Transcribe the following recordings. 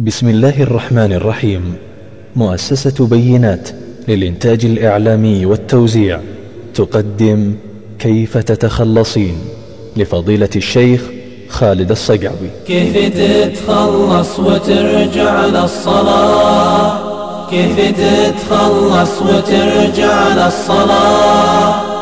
بسم الله الرحمن الرحيم. مؤسسة بينات للإنتاج الإعلامي والتوزيع تقدم كيف تتخلصين لفضيلة الشيخ خالد الصقعبي. كيف تتخلص وترجع للصلاة؟ كيف تتخلص وترجع للصلاة؟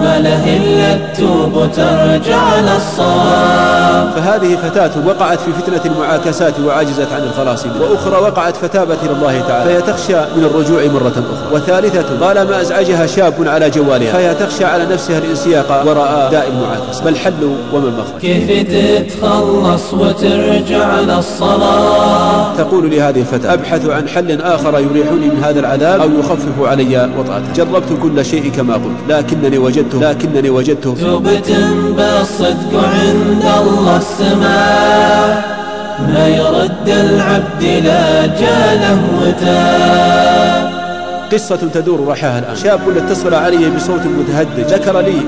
ما له إلا التوب وترجع للصواب فهذه فتاة وقعت في فتنة المعاكسات وعجزت عن الخلاص منها. وأخرى وقعت فتابت إلى الله تعالى. فهي تخشى من الرجوع مرة أخرى. وثالثة طالما أزعجها شاب على جوالها. فهي تخشى على نفسها الانسياق وراء داء المعاكسة. ما الحل وما المخرج كيف تتخلص وترجع للصلاة؟ تقول لهذه الفتاة أبحث عن حل آخر يريحني من هذا العذاب أو يخفف علي وطأته. جربت كل شيء كما قلت لكنني وجدت وجدته. لكنني وجدته توبة بالصدق عند الله السماء ما يرد العبد لا جاله وتاب. قصة تدور رحاها الآن. شاب اتصل علي بصوت متهدج ذكر لي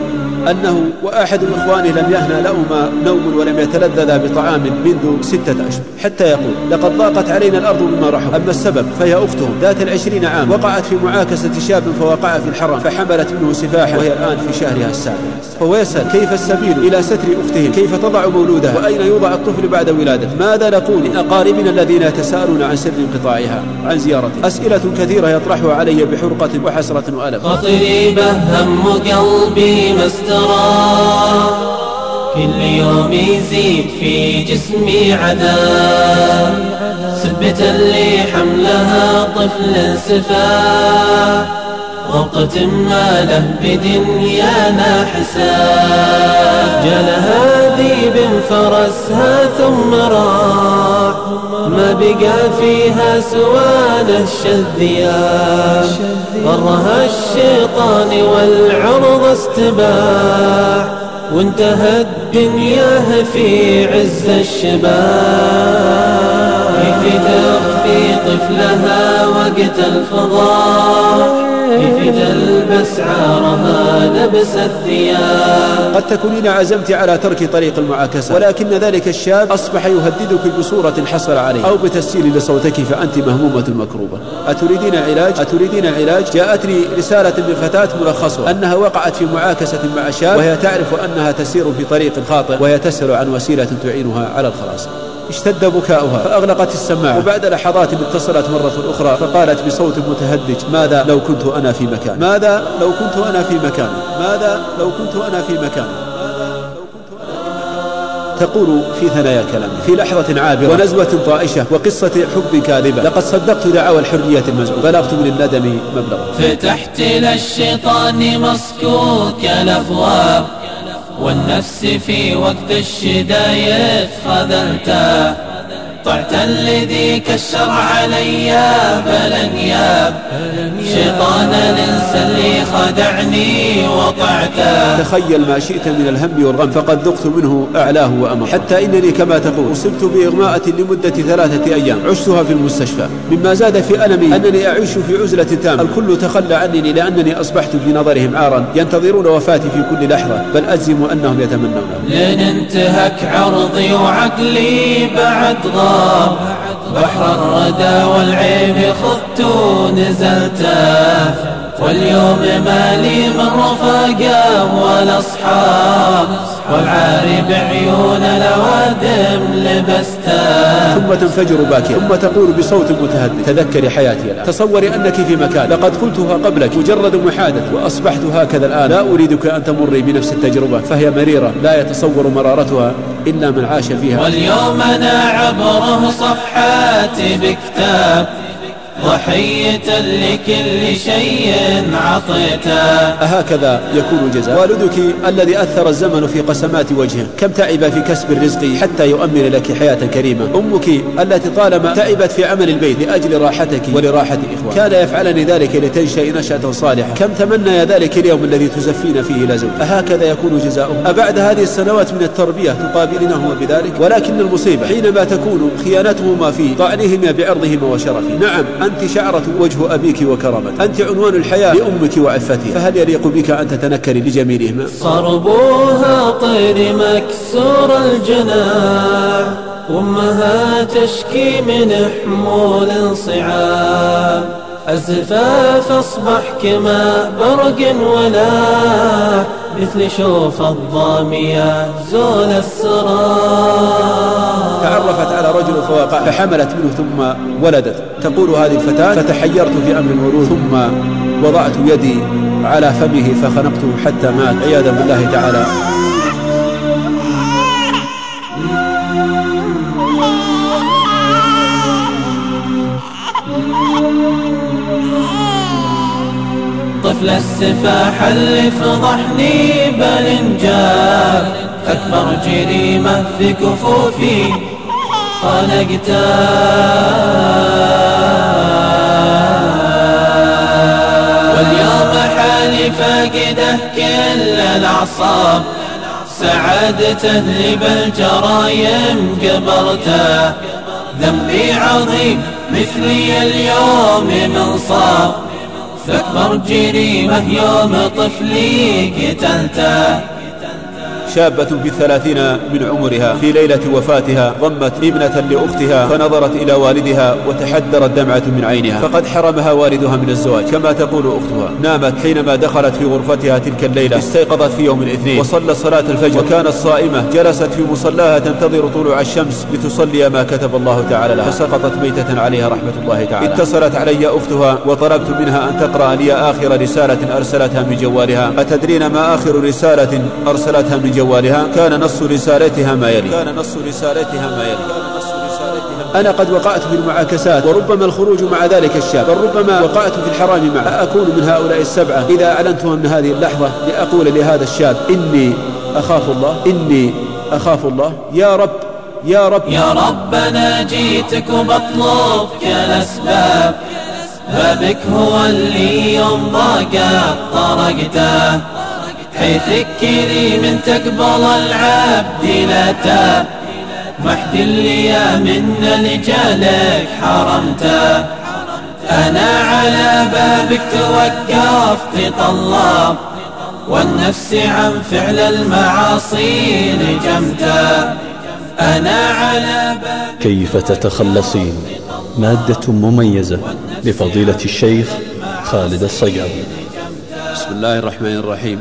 أنه وأحد إخوانه لم يهنى لهما نوم ولم يتلذذا بطعام منذ ستة أشهر. حتى يقول لقد ضاقت علينا الأرض بما رحب أما السبب فهي أختهم ذات العشرين عام وقعت في معاكسة شاب فوقع في الحرم فحملت منه سفاحا وهي الآن في شهرها السابع. فهو يسأل كيف السبيل إلى ستر أختهم؟ كيف تضع مولودها؟ وأين يوضع الطفل بعد ولادته؟ ماذا نقول لأقاربنا الذين يتساءلون عن سر انقطاعها؟ عن زيارته. أسئلة كثيرة يطرحها علي بحرقة وحسرة وألم. خطري بهم قلبي مستر ترى كل يوم يزيد في جسمي عذاب سبت اللي حملها طفل سفا. غرقة ما له بدنيانا حساب جالها ذيب فرسها ثم راح. ما بقى فيها سوى الشذيان غرها الشيطان والعرض استباح. وانتهت دنياه في عز الشباب كيف تخفي طفلها وقت الفضاح كيف تلبس عارها لبس الثياب. قد تكونين عزمت على ترك طريق المعاكسة. ولكن ذلك الشاب أصبح يهددك بصورة حصل عليه أو بتسجيل لصوتك فأنت مهمومة مكروبة. أتريدين علاج؟ أتريدين علاج؟ جاءتني رسالة من فتاة ملخصها. أنها وقعت في معاكسة مع شاب وهي تعرف أنها تسير في طريق خاطئ وهي تسأل عن وسيلة تعينها على الخلاص. اشتد بكاؤها فأغلقت السماعة. وبعد لحظات اتصلت مرة أخرى فقالت بصوت متهدج ماذا لو كنت أنا في مكان ماذا لو كنت أنا في مكان ماذا لو كنت أنا في مكان تقول في ثنايا الكلام في لحظة عابرة. ونزوة طائشة وقصة حب كاذبة. لقد صدقت دعوى الحرية المزعومة بلغت من الندم مبلغا. فتحت للشيطان مصكوك الأبواب والنفس في وقت الشداية خذلته طعت الذي كشر علي بل ياب شيطان الانس اللي خدعني وطعته تخيل ما شئت من الهم والغم فقد ذقت منه أعلاه وأمر. حتى إنني كما تقول أصبت بإغماءة لمدة ثلاثة أيام. عشتها في المستشفى. مما زاد في ألمي أنني أعيش في عزلة تامة. الكل تخلى عني لأنني أصبحت في نظرهم عارا ينتظرون وفاتي في كل لحظة. بل أجزم أنهم يتمنونها لن انتهك عرضي وعقلي بعد غار بحر الردى والعيب خذت نزلته. واليوم مالي من رفاقه والاصحاب والعاري بعيون الأوادم لبسته. ثم تنفجر باكيا ثم تقول بصوت متهدد تذكري حياتي الان تصوري أنك في مكان لقد قلتها قبلك مجرد محادث وأصبحت هكذا الآن. لا أريدك أن تمري بنفس التجربة فهي مريرة لا يتصور مرارتها إلا من عاش فيها. واليوم أنا عبره صفحاتي بكتاب. ضحية لكل شيء عطيته. أهكذا يكون الجزاء. والدك الذي أثر الزمن في قسمات وجهه. كم تعب في كسب الرزق حتى يؤمن لك حياة كريمة. أمك التي طالما تعبت في عمل البيت لأجل راحتك ولراحة إخوانك. كان يفعلني ذلك لتنشأ نشأة صالحة. كم تمنى ذلك اليوم الذي تزفين فيه إلى زوج أهكذا يكون جزاؤه. أبعد هذه السنوات من التربية تقابلنهما بذلك؟ ولكن المصيبة حينما تكون خيانتهما في طعنهما بعرضهما وشرفه نعم أنت شعرة وجه أبيك وكرمته أنت عنوان الحياة لأمك وعفتها فهل يليق بك أن تتنكري لجميلهما صربوها طير مكسور الجناح وامها تشكي من حمول صعاب. الزفاف أصبح كما برق ولا مثل شوف الضامية زول السراب. تعرفت على رجل فوقع فحملت منه ثم ولدت. تقول هذه الفتاة فتحيرت في أمر الولود ثم وضعت يدي على فمه فخنقته حتى مات. عياذا بالله تعالى. طفل السفاح اللي فضحني بالانجاب أكبر جريمة في كفوفي خلقتها واليوم حالي فاقده كل الأعصاب. سعادته اللي بالجرايم قبرته. ذنبي عظيم مثلي اليوم منصاب فاكبر جريمة يوم طفلي قتلته شابة في الثلاثين من عمرها. في ليلة وفاتها ضمت ابنة لأختها فنظرت إلى والدها وتحدرت دمعة من عينها. فقد حرمها والدها من الزواج. كما تقول أختها. نامت حينما دخلت في غرفتها تلك الليلة. استيقظت في يوم الاثنين. وصلت صلاة الفجر. وكانت صائمة. جلست في مصلاها تنتظر طلوع الشمس لتصلي ما كتب الله تعالى لها. فسقطت ميتة عليها رحمة الله تعالى. اتصلت علي أختها وطلبت منها أن تقرأ لي آخر رسالة أرسلتها من جوالها. أتدرين ما آخر رسالة أرسلتها من جوالها جوالها كان نص رسالتها ما يلي. كان نص رسالتها ما يلي. أنا قد وقعت في المعاكسات وربما الخروج مع ذلك الشاب بل ربما وقعت في الحرام معه. أكون من هؤلاء السبعة؟ إذا أعلنت من هذه اللحظة لأقول لهذا الشاب إني أخاف الله إني أخاف الله. يا رب يا رب. يا رب أنا جيتك وبطلبك الأسباب. بابك هو اللي يوم ضاقت طرقته. حيث كريم تقبل العبد لا تاب. محد اللي من لجالك حرمته أنا على بابك توقفت طلاب. والنفس عن فعل المعاصي لجمته أنا على بابك كيف تتخلصين؟ مادة مميزة لفضيلة الشيخ خالد الصياد. بسم الله الرحمن الرحيم.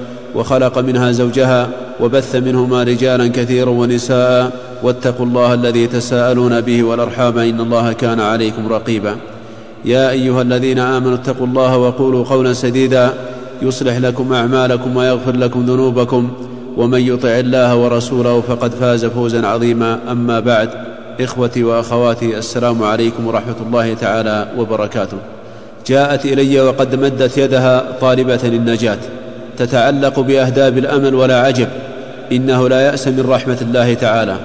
وخلق منها زوجها وبث منهما رجالا كثيرا ونساء واتقوا الله الذي تساءلون به والأرحام إن الله كان عليكم رقيبا. يا أيها الذين آمنوا اتقوا الله وقولوا قولا سديدا يصلح لكم أعمالكم ويغفر لكم ذنوبكم ومن يطع الله ورسوله فقد فاز فوزا عظيما. أما بعد إخوتي وأخواتي السلام عليكم ورحمة الله تعالى وبركاته. جاءت إلي وقد مدت يدها طالبة النجاه تتعلق بأهداب الامل ولا عجب إنه لا يأس من رحمة الله تعالى.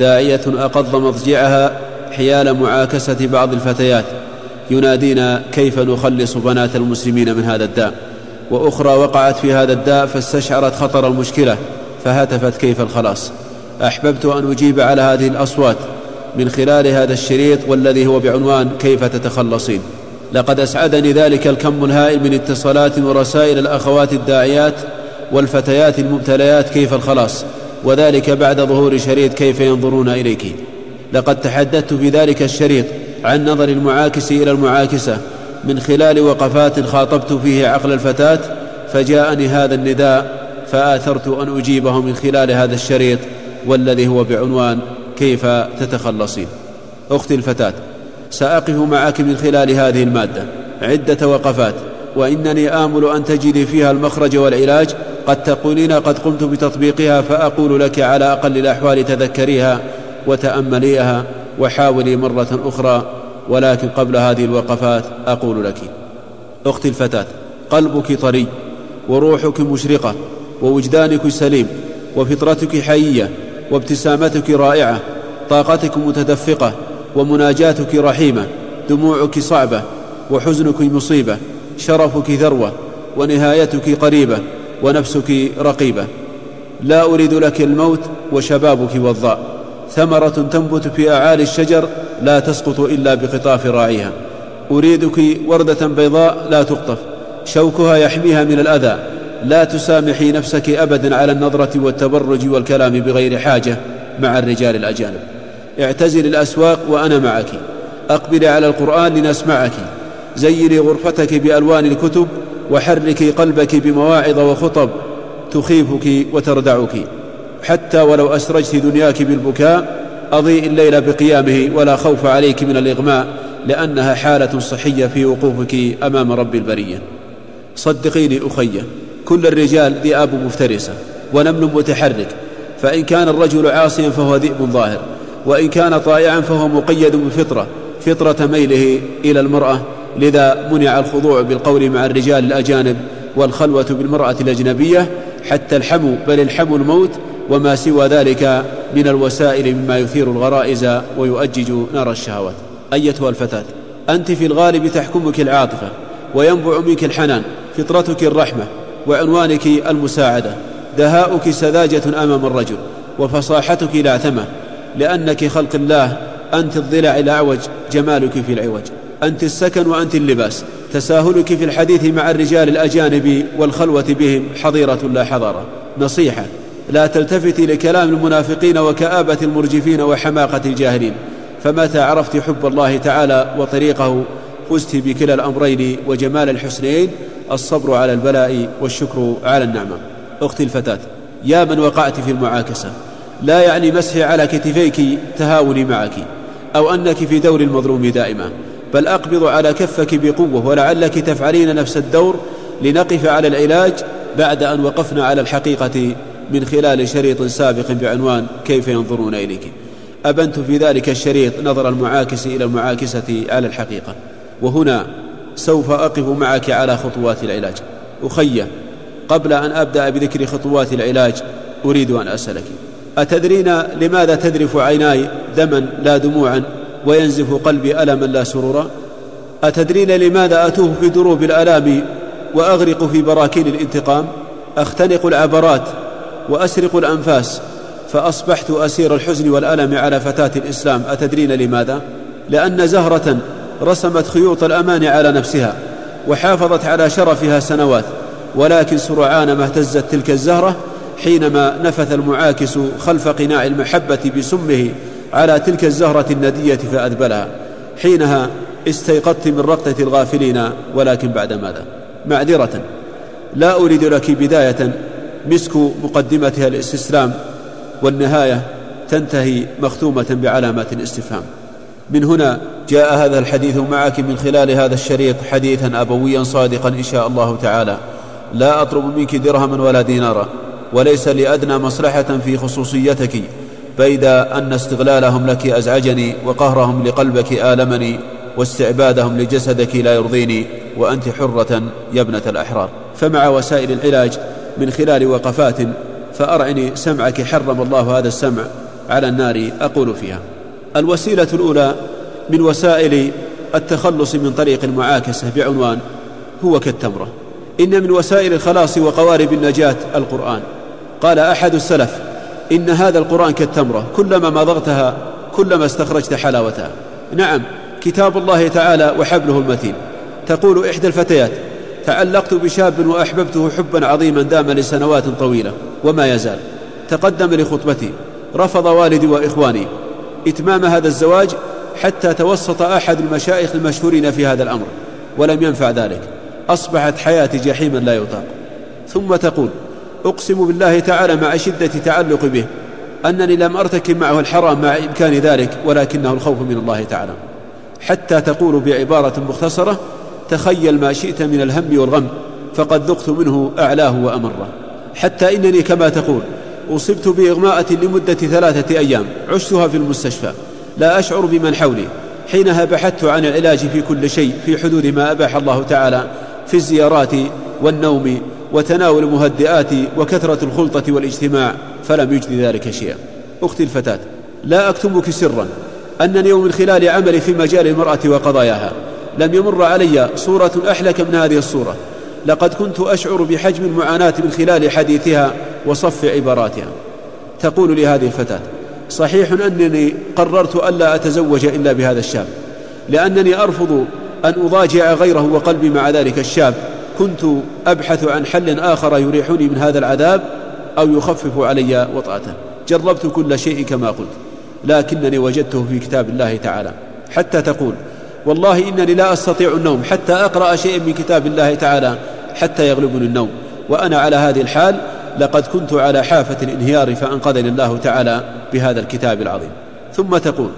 داعية أقض مضجعها حيال معاكسة بعض الفتيات. ينادين كيف نخلص بنات المسلمين من هذا الداء. وأخرى وقعت في هذا الداء فاستشعرت خطر المشكلة فهتفت كيف الخلاص. أحببت أن أجيب على هذه الأصوات. من خلال هذا الشريط والذي هو بعنوان كيف تتخلصين. لقد أسعدني ذلك الكم الهائل من اتصالات ورسائل الأخوات الداعيات والفتيات المبتليات كيف الخلاص وذلك بعد ظهور شريط كيف ينظرون إليك. لقد تحدثت في ذلك الشريط عن نظر المعاكس إلى المعاكسة من خلال وقفات خاطبت فيه عقل الفتاة فجاءني هذا النداء فآثرت أن أجيبه من خلال هذا الشريط والذي هو بعنوان كيف تتخلصين. أختي الفتاة سأقف معك من خلال هذه المادة. عدة وقفات. وإنني آمل أن تجدي فيها المخرج والعلاج. قد تقولين قد قمت بتطبيقها فأقول لك على أقل الأحوال تذكريها وتأمليها وحاولي مرة أخرى. ولكن قبل هذه الوقفات أقول لك أختي الفتاة قلبك طري وروحك مشرقة ووجدانك سليم وفطرتك حية وابتسامتك رائعة طاقتك متدفقة ومناجاتك رحيمة دموعك صعبة وحزنك مصيبة شرفك ذروة ونهايتك قريبة ونفسك رقيبة. لا أريد لك الموت وشبابك والضاء. ثمرة تنبت في أعالي الشجر لا تسقط إلا بقطاف راعيها أريدك وردة بيضاء لا تقطف. شوكها يحميها من الأذى. لا تسامحي نفسك أبدا على النظرة والتبرج والكلام بغير حاجة مع الرجال الأجانب. اعتزل الأسواق وأنا معك. أقبلي على القرآن لنسمعك. زيني غرفتك بألوان الكتب وحركي قلبك بمواعظ وخطب تخيفك وتردعك. حتى ولو أسرجت دنياك بالبكاء أضيء الليل بقيامه ولا خوف عليك من الإغماء لأنها حالة صحية في وقوفك أمام رب البرية. صدقيني أخيه كل الرجال ذئاب مفترسة ونمل متحرك فإن كان الرجل عاصيا فهو ذئب ظاهر. وإن كان طائعا فهو مقيد بفطرة فطرة ميله إلى المرأة. لذا منع الخضوع بالقول مع الرجال الأجانب والخلوة بالمرأة الأجنبية حتى الحمو بل الحمو الموت وما سوى ذلك من الوسائل مما يثير الغرائز ويؤجج نار الشهوات. أيتها الفتاة أنت في الغالب تحكمك العاطفة وينبع منك الحنان فطرتك الرحمة وعنوانك المساعدة دهاؤك سذاجة أمام الرجل وفصاحتك لاعثمة لأنك خلق الله أنت الضلع الأعوج جمالك في العوج. أنت السكن وأنت اللباس. تساهلك في الحديث مع الرجال الأجانب والخلوة بهم حظيرة لا حضارة. نصيحة لا تلتفتي لكلام المنافقين وكآبة المرجفين وحماقة الجاهلين. فمتى عرفت حب الله تعالى وطريقه فزت بكلا الأمرين وجمال الحسنين. الصبر على البلاء والشكر على النعمة. أختي الفتاة يا من وقعت في المعاكسة. لا يعني مسحي على كتفيك تهاوني معك أو أنك في دور المظلوم دائما بل أقبض على كفك بقوة ولعلك تفعلين نفس الدور لنقف على العلاج بعد أن وقفنا على الحقيقة من خلال شريط سابق بعنوان كيف ينظرون إليك. أبنت في ذلك الشريط نظر المعاكس إلى المعاكسة على الحقيقة وهنا سوف أقف معك على خطوات العلاج. أخي قبل أن أبدأ بذكر خطوات العلاج أريد أن أسألك. أتدرين لماذا تذرف عيناي دما لا دموعا وينزف قلبي ألما لا سرورا؟ أتدرين لماذا أتوه في دروب الآلام وأغرق في براكين الانتقام؟ أختنق العبرات وأسرق الأنفاس فأصبحت أسير الحزن والألم على فتاة الإسلام. أتدرين لماذا؟ لأن زهرة رسمت خيوط الأمان على نفسها وحافظت على شرفها سنوات ولكن سرعان ما اهتزت تلك الزهرة حينما نفث المعاكس خلف قناع المحبة بسمه على تلك الزهرة الندية فأذبلها. حينها استيقظت من رقدة الغافلين ولكن بعد ماذا؟ معذرة. لا أريد لك بداية. مسك مقدمتها الاستسلام والنهاية تنتهي مختومة بعلامات الاستفهام. من هنا جاء هذا الحديث معك من خلال هذا الشريط حديثا أبويا صادقا إن شاء الله تعالى. لا أطلب منك درهما ولا دينارا. وليس لأدنى مصلحة في خصوصيتك بيد أن استغلالهم لك أزعجني وقهرهم لقلبك آلمني واستعبادهم لجسدك لا يرضيني وأنت حرة يا ابنة الأحرار. فمع وسائل العلاج من خلال وقفات فأرعني سمعك حرم الله هذا السمع على النار أقول فيها. الوسيلة الأولى من وسائل التخلص من طريق المعاكسة بعنوان هو كالتمرة. إن من وسائل الخلاص وقوارب النجاة القرآن. قال أحد السلف إن هذا القرآن كالتمرة كلما مضغتها كلما استخرجت حلاوتها. نعم كتاب الله تعالى وحبله المتين. تقول إحدى الفتيات تعلقت بشاب وأحببته حبا عظيما دام لسنوات طويلة وما يزال. تقدم لخطبتي رفض والدي وإخواني إتمام هذا الزواج حتى توسط أحد المشايخ المشهورين في هذا الأمر ولم ينفع ذلك. أصبحت حياتي جحيما لا يطاق. ثم تقول أقسم بالله تعالى مع شدة تعلق به أنني لم أرتكب معه الحرام مع إمكان ذلك ولكنه الخوف من الله تعالى. حتى تقول بعبارة مختصرة تخيل ما شئت من الهم والغم فقد ذقت منه أعلاه وأمره. حتى إنني كما تقول أصبت بإغماءة لمدة ثلاثة أيام عشتها في المستشفى لا أشعر بمن حولي. حينها بحثت عن العلاج في كل شيء في حدود ما أباح الله تعالى في الزيارات والنوم وتناول المهدئات وكثرة الخلطة والاجتماع فلم يجد ذلك شيئا. أختي الفتاة لا أكتمك سرا أنني ومن خلال عملي في مجال المرأة وقضاياها لم يمر علي صورة أحلك من هذه الصورة. لقد كنت أشعر بحجم المعاناة من خلال حديثها وصف عباراتها. تقول لي هذه الفتاة صحيح أنني قررت ألا أتزوج إلا بهذا الشاب لأنني أرفض أن أضاجع غيره وقلبي مع ذلك الشاب كنت أبحث عن حل آخر يريحني من هذا العذاب أو يخفف علي وطأته. جربت كل شيء كما قلت لكنني وجدته في كتاب الله تعالى. حتى تقول والله إنني لا أستطيع النوم حتى أقرأ شيئا من كتاب الله تعالى حتى يغلبني النوم. وأنا على هذه الحال لقد كنت على حافة الانهيار فأنقذني الله تعالى بهذا الكتاب العظيم. ثم تقول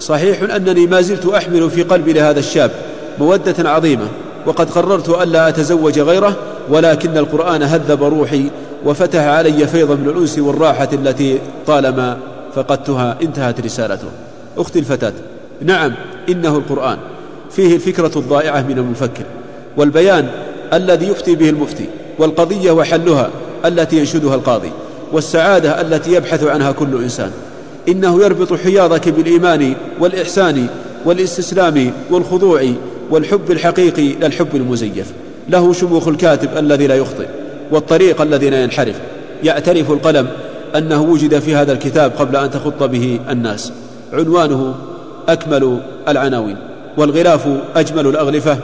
صحيح أنني ما زلت أحمل في قلبي لهذا الشاب مودة عظيمة وقد قررت ألا أتزوج غيره ولكن القرآن هذب روحي وفتح علي فيضا من الأنس والراحة التي طالما فقدتها انتهت رسالته. أختي الفتاة نعم إنه القرآن. فيه الفكرة الضائعة من المفكر والبيان الذي يفتي به المفتي والقضية وحلها التي ينشدها القاضي والسعادة التي يبحث عنها كل إنسان. إنه يربط حياضك بالإيمان والإحسان والإستسلام والخضوع والحب الحقيقي لا الحب المزيف. له شموخ الكاتب الذي لا يخطئ والطريق الذي لا ينحرف. يعترف القلم أنه وجد في هذا الكتاب قبل أن تخط به الناس. عنوانه أكمل العناوين. والغلاف أجمل الأغلفة.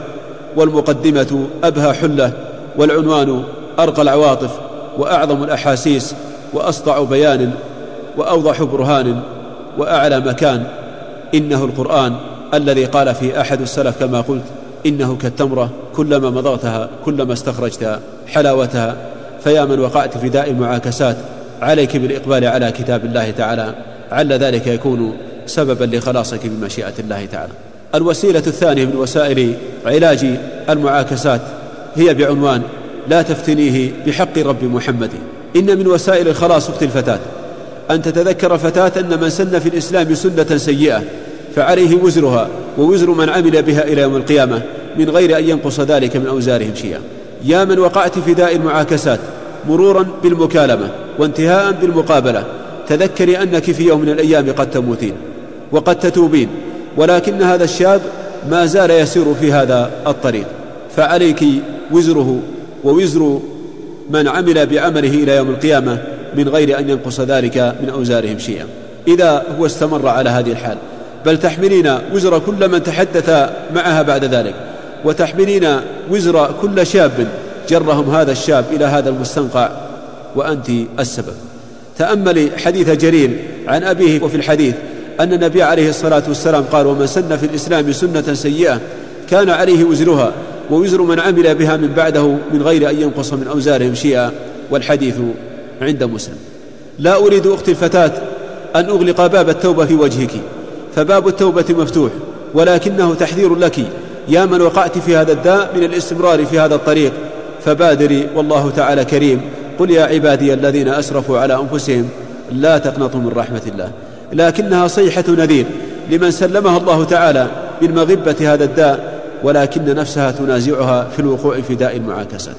والمقدمة أبهى حلة. والعنوان أرقى العواطف. وأعظم الأحاسيس وأسطع بيان. وأوضح برهان. وأعلى مكان. إنه القرآن. الذي قال فيه أحد السلف كما قلت إنه كالتمرة كلما مضغتها كلما استخرجت حلاوتها. فيا من وقعت في داء المعاكسات عليك بالإقبال على كتاب الله تعالى. عل ذلك يكون سببا لخلاصك بمشيئة الله تعالى. الوسيلة الثانية من وسائل علاج المعاكسات هي بعنوان لا تفتنيه بحق رب محمد. إن من وسائل الخلاص أختي الفتاة. أن تتذكر فتاة أن من سن في الإسلام سنة سيئة. فعليه وزرها ووزر من عمل بها إلى يوم القيامة من غير أن ينقص ذلك من أوزارهم شيئا. يا من وقعت في داء المعاكسات مرورا بالمكالمة وانتهاء بالمقابلة. تذكري أنك في يوم من الأيام قد تموتين وقد تتوبين ولكن هذا الشاب ما زال يسير في هذا الطريق. فعليك وزره ووزر من عمل بعمله إلى يوم القيامة من غير أن ينقص ذلك من أوزارهم شيئا. إذا هو استمر على هذه الحال. بل تحملين وزر كل من تحدث معها بعد ذلك. وتحملين وزر كل شاب جرهم هذا الشاب إلى هذا المستنقع وأنت السبب. تأملي حديث جرير عن أبيه وفي الحديث أن النبي عليه الصلاة والسلام قال ومن سن في الإسلام سنة سيئة كان عليه وزرها ووزر من عمل بها من بعده من غير أن ينقص من أوزارهم شيئا. والحديث عند مسلم. لا أريد أختي الفتاة أن أغلق باب التوبة في وجهك. فباب التوبة مفتوح ولكنه تحذير لك. يا من وقعت في هذا الداء من الاستمرار في هذا الطريق فبادري والله تعالى كريم. قل يا عبادي الذين أسرفوا على أنفسهم لا تقنطوا من رحمة الله. لكنها صيحة نذير لمن سلمها الله تعالى من مغبة هذا الداء ولكن نفسها تنازعها في الوقوع في داء المعاكسة.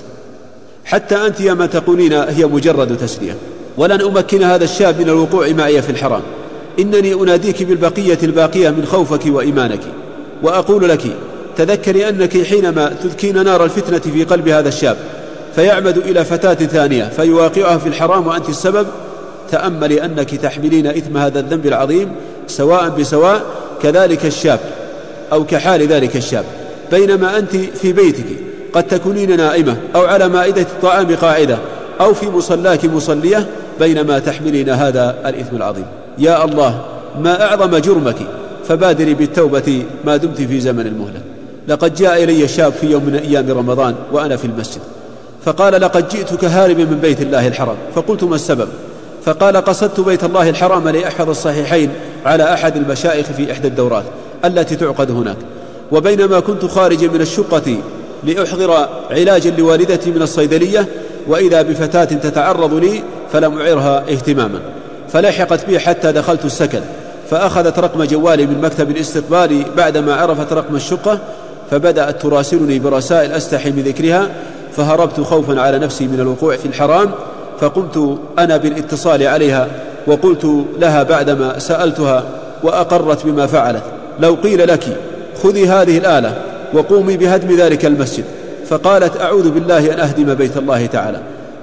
حتى أنت يا من تقولين هي مجرد تسلية ولن أمكن هذا الشاب من الوقوع معي في الحرام. إنني أناديك بالبقية الباقية من خوفك وإيمانك وأقول لك تذكري أنك حينما تذكين نار الفتنة في قلب هذا الشاب فيعمد إلى فتاة ثانية فيواقعها في الحرام وأنت السبب تأملي أنك تحملين إثم هذا الذنب العظيم سواء بسواء كذلك الشاب أو كحال ذلك الشاب. بينما أنت في بيتك قد تكونين نائمة أو على مائدة الطعام قاعدة أو في مصلاك مصلية بينما تحملين هذا الإثم العظيم. يا الله ما أعظم جرمك فبادري بالتوبة ما دمت في زمن المهلة لقد جاء إلي شاب في يوم من أيام رمضان وأنا في المسجد فقال لقد جئتك هاربا من بيت الله الحرام. فقلت ما السبب؟ فقال قصدت بيت الله الحرام لأحفظ الصحيحين على أحد المشايخ في إحدى الدورات التي تعقد هناك وبينما كنت خارجا من الشقة لأحضر علاجا لوالدتي من الصيدلية وإذا بفتاة تتعرض لي فلم أعرها اهتماما. فلحقت بي حتى دخلت السكن فأخذت رقم جوالي من مكتب الاستقبال بعدما عرفت رقم الشقة فبدأت تراسلني برسائل أستحي من ذكرها فهربت خوفا على نفسي من الوقوع في الحرام فقمت أنا بالاتصال عليها وقلت لها بعدما سألتها وأقرت بما فعلت لو قيل لك خذي هذه الآلة وقومي بهدم ذلك المسجد فقالت أعوذ بالله أن أهدم بيت الله تعالى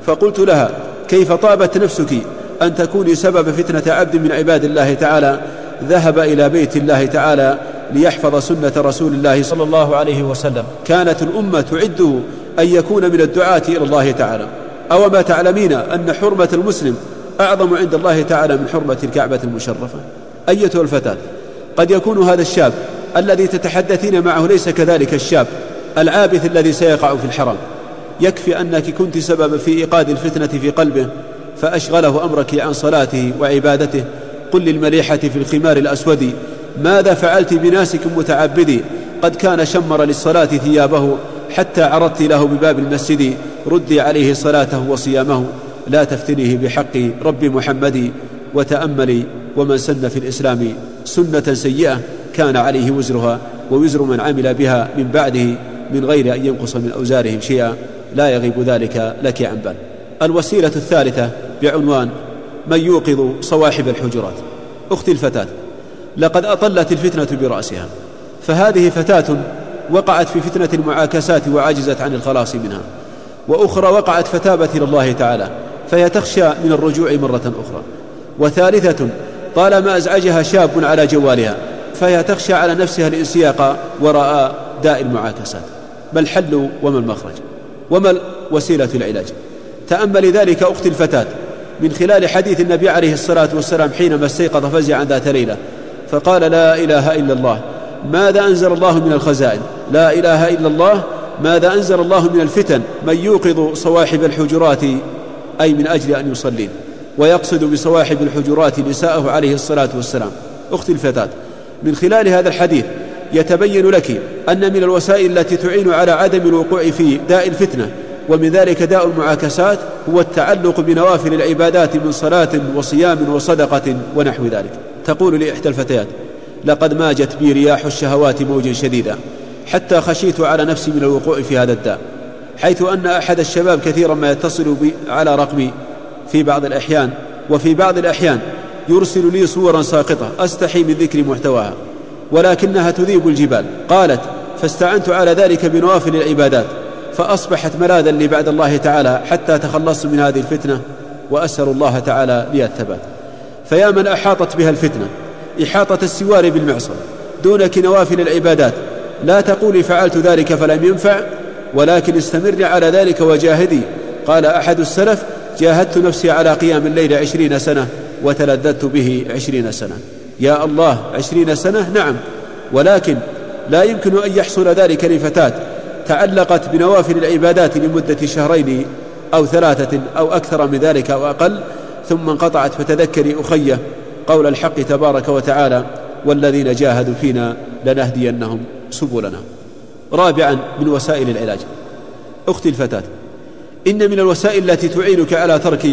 فقلت لها كيف طابت نفسك أن تكوني سبب فتنة عبد من عباد الله تعالى ذهب إلى بيت الله تعالى ليحفظ سنة رسول الله صلى الله عليه وسلم. كانت الأمة تعده أن يكون من الدعاة إلى الله تعالى. أو ما تعلمين أن حرمة المسلم أعظم عند الله تعالى من حرمة الكعبة المشرفة. أيتها الفتاة قد يكون هذا الشاب الذي تتحدثين معه ليس كذلك الشاب العابث الذي سيقع في الحرام يكفي أنك كنت سببا في إيقاد الفتنة في قلبه. فأشغله أمرك عن صلاته وعبادته. قل للمليحة في الخمار الأسود ماذا فعلت بناسك متعبدي؟ قد كان شمر للصلاة ثيابه حتى عرضت له بباب المسجد ردي عليه صلاته وصيامه. لا تفتنيه بحق رب محمد وتأملي ومن سن في الإسلام سنة سيئة كان عليه وزرها ووزر من عمل بها من بعده من غير أن ينقص من أوزارهم شيئا. لا يغيب ذلك لك عن بال الوسيلة الثالثة بعنوان من يوقظ صواحب الحجرات؟ أختي الفتاة. لقد أطلت الفتنة برأسها. فهذه فتاة وقعت في فتنة المعاكسات وعجزت عن الخلاص منها. وأخرى وقعت فتابت إلى الله تعالى فهي تخشى من الرجوع مرة أخرى. وثالثة طالما أزعجها شاب على جوالها فهي تخشى على نفسها الانسياق وراء داء المعاكسات. ما الحل وما المخرج؟ وما وسيلة العلاج؟ تأمل ذلك أختي الفتاة. من خلال حديث النبي عليه الصلاة والسلام حينما استيقظ فزعا ذات ليلة فقال لا إله إلا الله ماذا أنزل الله من الخزائن؟ لا إله إلا الله ماذا أنزل الله من الفتن؟ من يوقظ صواحب الحجرات أي من أجل أن يصلين ويقصد بصواحب الحجرات نساءه عليه الصلاة والسلام. أختي الفتاة من خلال هذا الحديث يتبين لك أن من الوسائل التي تعين على عدم الوقوع في داء الفتنة. ومن ذلك داء المعاكسات هو التعلق بنوافل العبادات من صلاة وصيام وصدقة ونحو ذلك. تقول لإحدى الفتيات لقد ماجت بي رياح الشهوات موجا شديدا حتى خشيت على نفسي من الوقوع في هذا الداء حيث أن أحد الشباب كثيرا ما يتصل بي على رقمي في بعض الأحيان وفي بعض الأحيان يرسل لي صورا ساقطة أستحي من ذكر محتواها ولكنها تذيب الجبال. قالت فاستعنت على ذلك بنوافل العبادات فأصبحت ملاذا لي بعد الله تعالى حتى تخلصت من هذه الفتنة وأسأل الله تعالى لي الثبات. فيا من أحاطت بها الفتنة إحاطة السوار بالمعصم دونك نوافل العبادات. لا تقولي فعلت ذلك فلم ينفع ولكن استمري على ذلك وجاهدي. قال أحد السلف جاهدت نفسي على قيام الليل عشرين سنة وتلذذت به عشرين سنة. يا الله عشرين سنة؟ نعم. ولكن لا يمكن أن يحصل ذلك لفتاة. تعلقت بنوافل العبادات لمدة شهرين أو ثلاثة أو أكثر من ذلك أو أقل ثم انقطعت. فتذكري أخيه قول الحق تبارك وتعالى والذين جاهدوا فينا لنهدينهم سبلنا. رابعا من وسائل العلاج. أختي الفتاة إن من الوسائل التي تعينك على ترك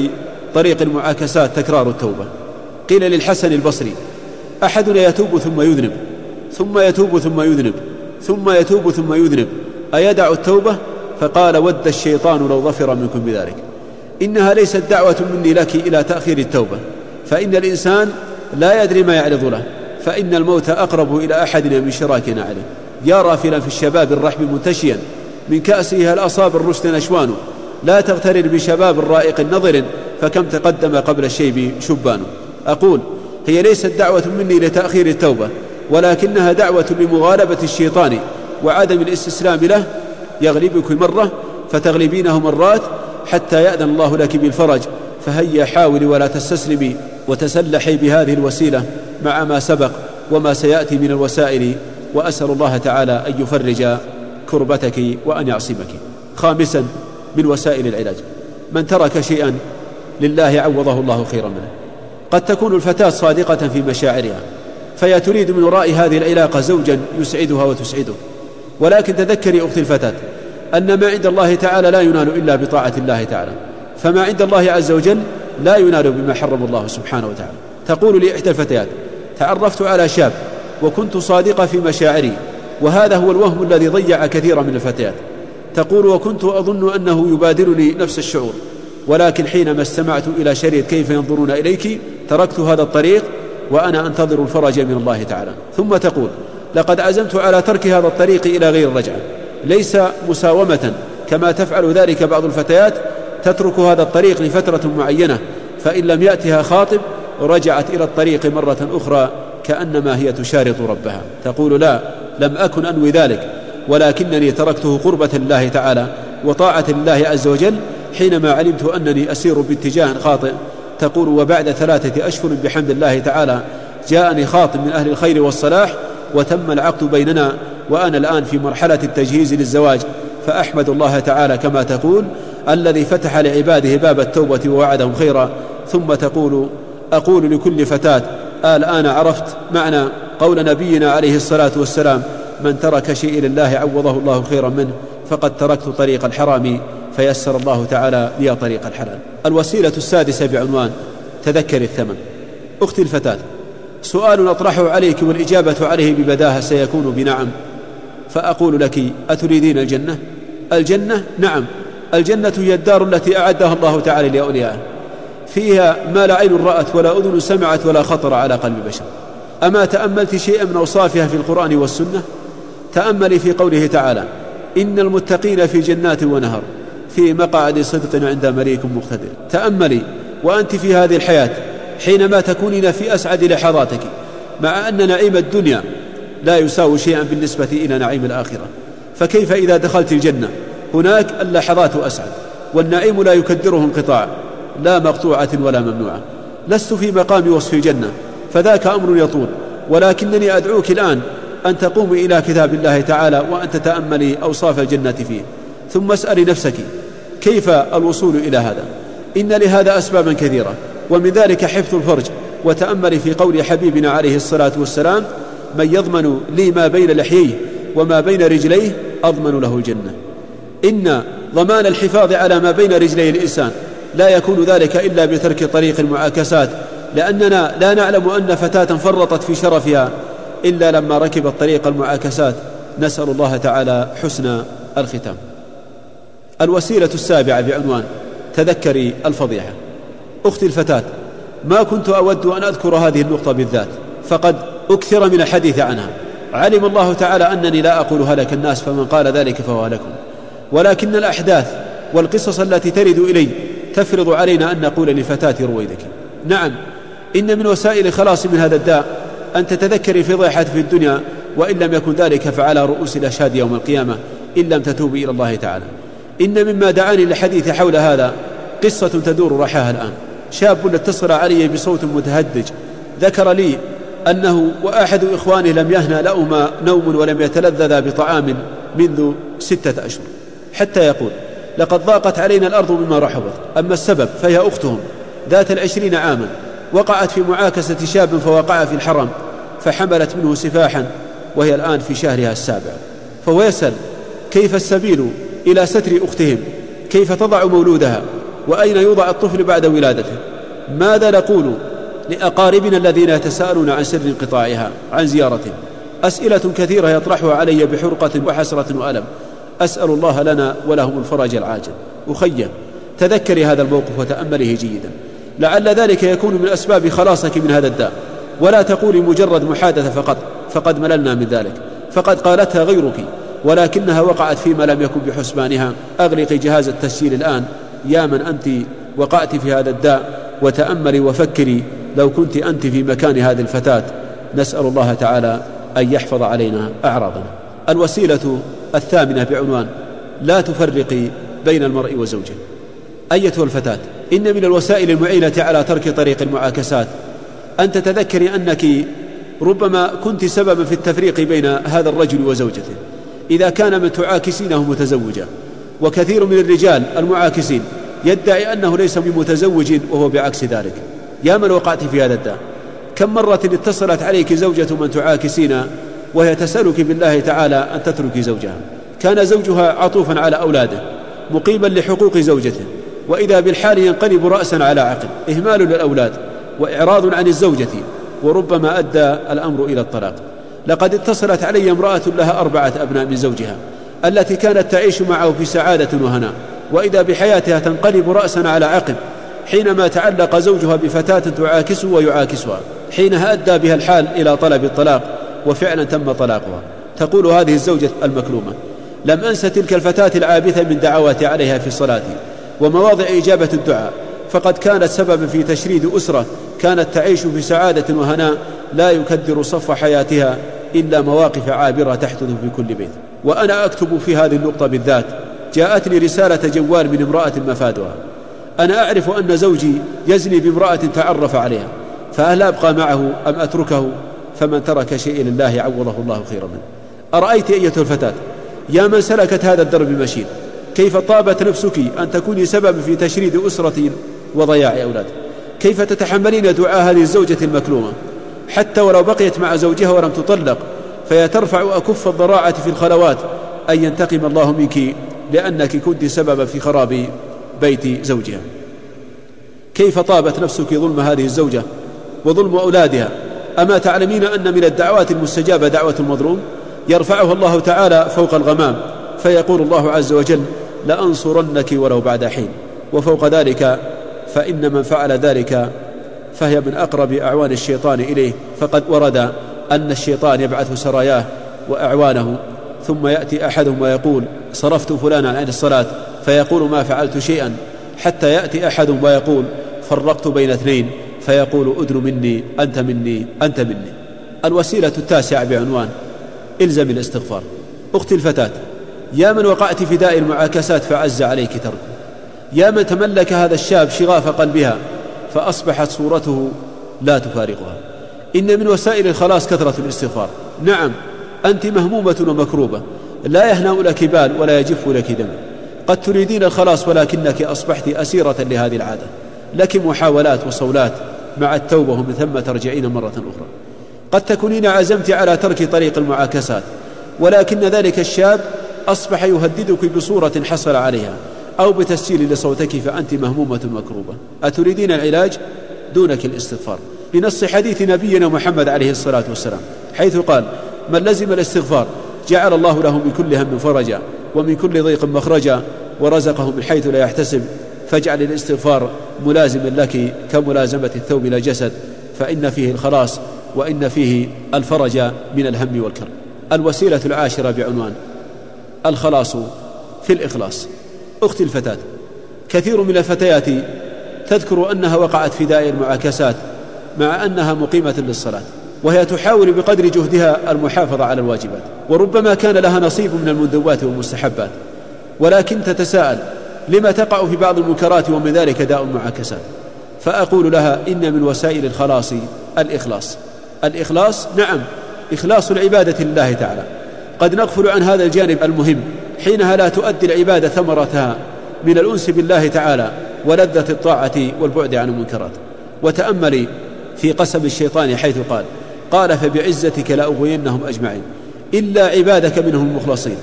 طريق المعاكسات تكرار التوبة. قيل للحسن البصري أحدنا يتوب ثم يذنب ثم يتوب ثم يذنب ثم يتوب ثم يذنب. أيدع التوبة؟ فقال ود الشيطان لو ظفر منكم بذلك. إنها ليست دعوة مني لك إلى تأخير التوبة. فإن الإنسان لا يدري ما يعرض له. فإن الموت أقرب إلى أحدنا من شراكنا عليه. يا رافلا في الشباب الرحب منتشيا. من كأسه هل أصاب الرشد نشوان؟ لا تغترر بشباب رائق نظر فكم تقدم قبل الشيب شبان؟ أقول هي ليست دعوة مني لتأخير التوبة ولكنها دعوة لمغالبة الشيطان. وعدم الاستسلام له يغلبك مرة فتغلبينه مرات حتى يأذن الله لك بالفرج. فهيا حاولي ولا تستسلمي وتسلحي بهذه الوسيلة مع ما سبق وما سيأتي من الوسائل. وأسأل الله تعالى أن يفرج كربتك وأن يعصمك. خامسا من وسائل العلاج. من ترك شيئا لله عوضه الله خيرا منه. قد تكون الفتاة صادقة في مشاعرها فهي تريد من وراء هذه العلاقة زوجا يسعدها وتسعده. ولكن تذكري أختي الفتاة أن ما عند الله تعالى لا ينال إلا بطاعة الله تعالى. فما عند الله عز وجل لا ينال بما حرم الله سبحانه وتعالى. تقول لي إحدى الفتيات تعرفت على شاب وكنت صادقة في مشاعري وهذا هو الوهم الذي ضيع كثيرا من الفتيات. تقول وكنت أظن أنه يبادرني نفس الشعور ولكن حينما استمعت إلى شريط كيف ينظرون إليك؟ تركت هذا الطريق وأنا أنتظر الفرج من الله تعالى. ثم تقول لقد عزمت على ترك هذا الطريق إلى غير الرجعة. ليس مساومة كما تفعل ذلك بعض الفتيات تترك هذا الطريق لفترة معينة فإن لم يأتها خاطب رجعت إلى الطريق مرة أخرى كأنما هي تشارط ربها. تقول لا لم أكن أنوي ذلك ولكنني تركته قربة لله تعالى وطاعة لله عز وجل حينما علمت أنني أسير باتجاه خاطئ. تقول وبعد ثلاثة أشهر بحمد الله تعالى جاءني خاطب من أهل الخير والصلاح وتم العقد بيننا وأنا الآن في مرحلة التجهيز للزواج. فأحمد الله تعالى كما تقول الذي فتح لعباده باب التوبة ووعدهم خيرا ثم تقول أقول لكل فتاة الآن عرفت معنى قول نبينا عليه الصلاة والسلام من ترك شيء لله عوضه الله خيرا منه فقد تركت طريق الحرام فيسر الله تعالى لي طريق الحلال. الوسيلة السادسة بعنوان تذكر الثمن. أختي الفتاة سؤال أطرحه عليك والإجابة عليه ببداهة سيكون بنعم. فأقول لك أتريدين الجنة؟ الجنة؟ نعم. الجنة هي الدار التي أعدها الله تعالى لأوليائه فيها ما لا عين رأت ولا أذن سمعت ولا خطر على قلب بشر. أما تأملت شيئا من أوصافها في القرآن والسنة؟ تأملي في قوله تعالى إن المتقين في جنات ونهر في مقعد صدق عند مليك مقتدر. تأملي وأنت في هذه الحياة. حينما تكونين في أسعد لحظاتك مع أن نعيم الدنيا لا يساوي شيئا بالنسبة إلى نعيم الآخرة. فكيف إذا دخلت الجنة؟ هناك اللحظات أسعد والنعيم لا يكدره انقطاع لا مقطوعة ولا ممنوعة. لست في مقام وصف الجنة فذاك أمر يطول. ولكنني أدعوك الآن أن تقومي إلى كتاب الله تعالى وأن تتأملي أوصاف الجنة فيه. ثم اسألي نفسك كيف الوصول إلى هذا؟ إن لهذا أسبابا كثيرة. ومن ذلك حفظ الفرج. وتأملي في قول حبيبنا عليه الصلاة والسلام من يضمن لي ما بين لحييه وما بين رجليه أضمن له الجنة. إن ضمان الحفاظ على ما بين رجلي الإنسان لا يكون ذلك إلا بترك طريق المعاكسات لأننا لا نعلم أن فتاة فرطت في شرفها إلا لما ركبت طريق المعاكسات. نسأل الله تعالى حسن الختام. الوسيلة السابعة بعنوان تذكري الفضيحة. أختي الفتاة ما كنت أود أن أذكر هذه النقطة بالذات فقد أكثر من الحديث عنها. علم الله تعالى أنني لا أقول هلك الناس فمن قال ذلك فهو لكم. ولكن الأحداث والقصص التي ترد إلي تفرض علينا أن نقول لفتاة رويدك. نعم إن من وسائل الخلاص من هذا الداء أن تتذكري فضيحة في الدنيا وإن لم يكن ذلك فعلى رؤوس الأشهاد يوم القيامة إن لم تتوبي إلى الله تعالى. إن مما دعاني للحديث حول هذا قصة تدور رحاها الآن. شاب اتصل علي بصوت متهدج. ذكر لي أنه وأحد إخوانه لم يهنى لهما نوم ولم يتلذذا بطعام منذ ستة أشهر. حتى يقول لقد ضاقت علينا الأرض بما رحبت. أما السبب فهي أختهم. ذات العشرين عاما وقعت في معاكسة شاب فوقع في الحرم فحملت منه سفاحا وهي الآن في شهرها السابع. فهو يسأل كيف السبيل إلى ستر أختهم؟ كيف تضع مولودها؟ وأين يوضع الطفل بعد ولادته؟ ماذا نقول لأقاربنا الذين يتساءلون عن سر انقطاعها عن زيارتهم أسئلة كثيرة يطرحها علي بحرقة وحسرة وألم. أسأل الله لنا ولهم الفرج العاجل. أخي تذكري هذا الموقف وتأمله جيدا. لعل ذلك يكون من أسباب خلاصك من هذا الداء. ولا تقولي مجرد محادثة فقط فقد مللنا من ذلك. فقد قالتها غيرك ولكنها وقعت فيما لم يكن بحسبانها. أغلقي جهاز التسجيل الآن. يا من أنت وقعت في هذا الداء وتأملي وفكري لو كنت أنت في مكان هذه الفتاة نسأل الله تعالى أن يحفظ علينا أعراضنا. الوسيلة الثامنة بعنوان لا تفرقي بين المرء وزوجه. أيتها الفتاة إن من الوسائل المعينة على ترك طريق المعاكسات أن تتذكري أنك ربما كنت سببا في التفريق بين هذا الرجل وزوجته إذا كان من تعاكسينه متزوجا وكثير من الرجال المعاكسين يدعي أنه ليس بمتزوج وهو بعكس ذلك. يا من وقعت في هذا الداء؟ كم مرة اتصلت عليك زوجة من تعاكسين وهي تسألك بالله تعالى أن تتركي زوجها؟ كان زوجها عطوفا على أولاده مقيما لحقوق زوجته وإذا بالحال ينقلب رأسا على عقل إهمال للأولاد وإعراض عن الزوجة وربما أدى الأمر إلى الطلاق. لقد اتصلت علي امرأة لها أربعة أبناء من زوجها التي كانت تعيش معه في سعادة وهناء. وإذا بحياتها تنقلب رأسا على عقب حينما تعلق زوجها بفتاة تعاكسه ويعاكسها حينها أدى بها الحال إلى طلب الطلاق وفعلا تم طلاقها. تقول هذه الزوجة المكلومة لم أنس تلك الفتاة العابثة من دعواتي عليها في صلاتي ومواضع إجابة الدعاء فقد كانت سببا في تشريد أسرة كانت تعيش في سعادة وهناء لا يكدر صف حياتها إلا مواقف عابرة تحدث في كل بيت. وأنا أكتب في هذه النقطة بالذات جاءتني رسالة جوال من امرأة مفادها. أنا أعرف أن زوجي يزني بامرأة تعرف عليها فهل أبقى معه أم أتركه؟ فمن ترك شيء لله عوضه الله خيرا منه. أرأيت أيتها الفتاة؟ يا من سلكت هذا الدرب مشين كيف طابت نفسك أن تكوني سبب في تشريد أسرة وضياع أولاد؟ كيف تتحملين دعاء هذه الزوجة المكلومة؟ حتى ولو بقيت مع زوجها ولم تطلق فهي ترفع أكف الضراعة في الخلوات أن ينتقم الله منك لأنك كنت سببا في خراب بيت زوجها. كيف طابت نفسك ظلم هذه الزوجة وظلم أولادها؟ أما تعلمين أن من الدعوات المستجابة دعوة المظلوم؟ يرفعها الله تعالى فوق الغمام فيقول الله عز وجل لأنصرنك ولو بعد حين وفوق ذلك فإن من فعل ذلك فهي من أقرب أعوان الشيطان إليه فقد ورد أن الشيطان يبعث سراياه وأعوانه ثم يأتي أحدهم ويقول صرفت فلانا عن الصلاة فيقول ما فعلت شيئا. حتى يأتي أحدهم ويقول فرقت بين اثنين. فيقول أدن مني أنت مني أنت مني. الوسيلة التاسعة بعنوان إلزم الاستغفار. أختي الفتاة يا من وقعت في داء المعاكسات فعز عليك تركه يا من تملك هذا الشاب شغاف قلبها فأصبحت صورته لا تفارقها. إن من وسائل الخلاص كثرة الاستغفار. نعم أنت مهمومة ومكروبة. لا يهنأ لك بال ولا يجف لك دم. قد تريدين الخلاص ولكنك أصبحت أسيرة لهذه العادة. لك محاولات وصولات. مع التوبة ومن ثم ترجعين مرة أخرى. قد تكونين عزمت على ترك طريق المعاكسات. ولكن ذلك الشاب أصبح يهددك بصورة حصل عليها. أو بتسجيل لصوتك فأنت مهمومة مكروبة أتريدين العلاج؟ دونك الاستغفار. بنص حديث نبينا محمد عليه الصلاة والسلام حيث قال من لزم الاستغفار جعل الله له من كل هم فرجا ومن كل ضيق مخرجا ورزقه من حيث لا يحتسب فاجعل الاستغفار ملازما لك كملازمة الثوب إلى جسد فإن فيه الخلاص وإن فيه الفرج من الهم والكرب. الوسيلة العاشرة بعنوان الخلاص في الإخلاص. أختي الفتاة كثير من الفتيات تذكر أنها وقعت في دائر المعاكسات مع أنها مقيمة للصلاة وهي تحاول بقدر جهدها المحافظة على الواجبات وربما كان لها نصيب من المندوبات والمستحبات ولكن تتساءل لما تقع في بعض المنكرات ومن ذلك داء المعاكسات فأقول لها إن من وسائل الخلاص الإخلاص. الإخلاص نعم إخلاص العبادة لله تعالى. قد نغفل عن هذا الجانب المهم حينها لا تؤدي العبادة ثمرتها من الأنس بالله تعالى ولذة الطاعة والبعد عن المنكرات. وتأملي في قسم الشيطان حيث قال قال فبعزتك لأغوينهم أجمعين إلا عبادك منهم المخلصين.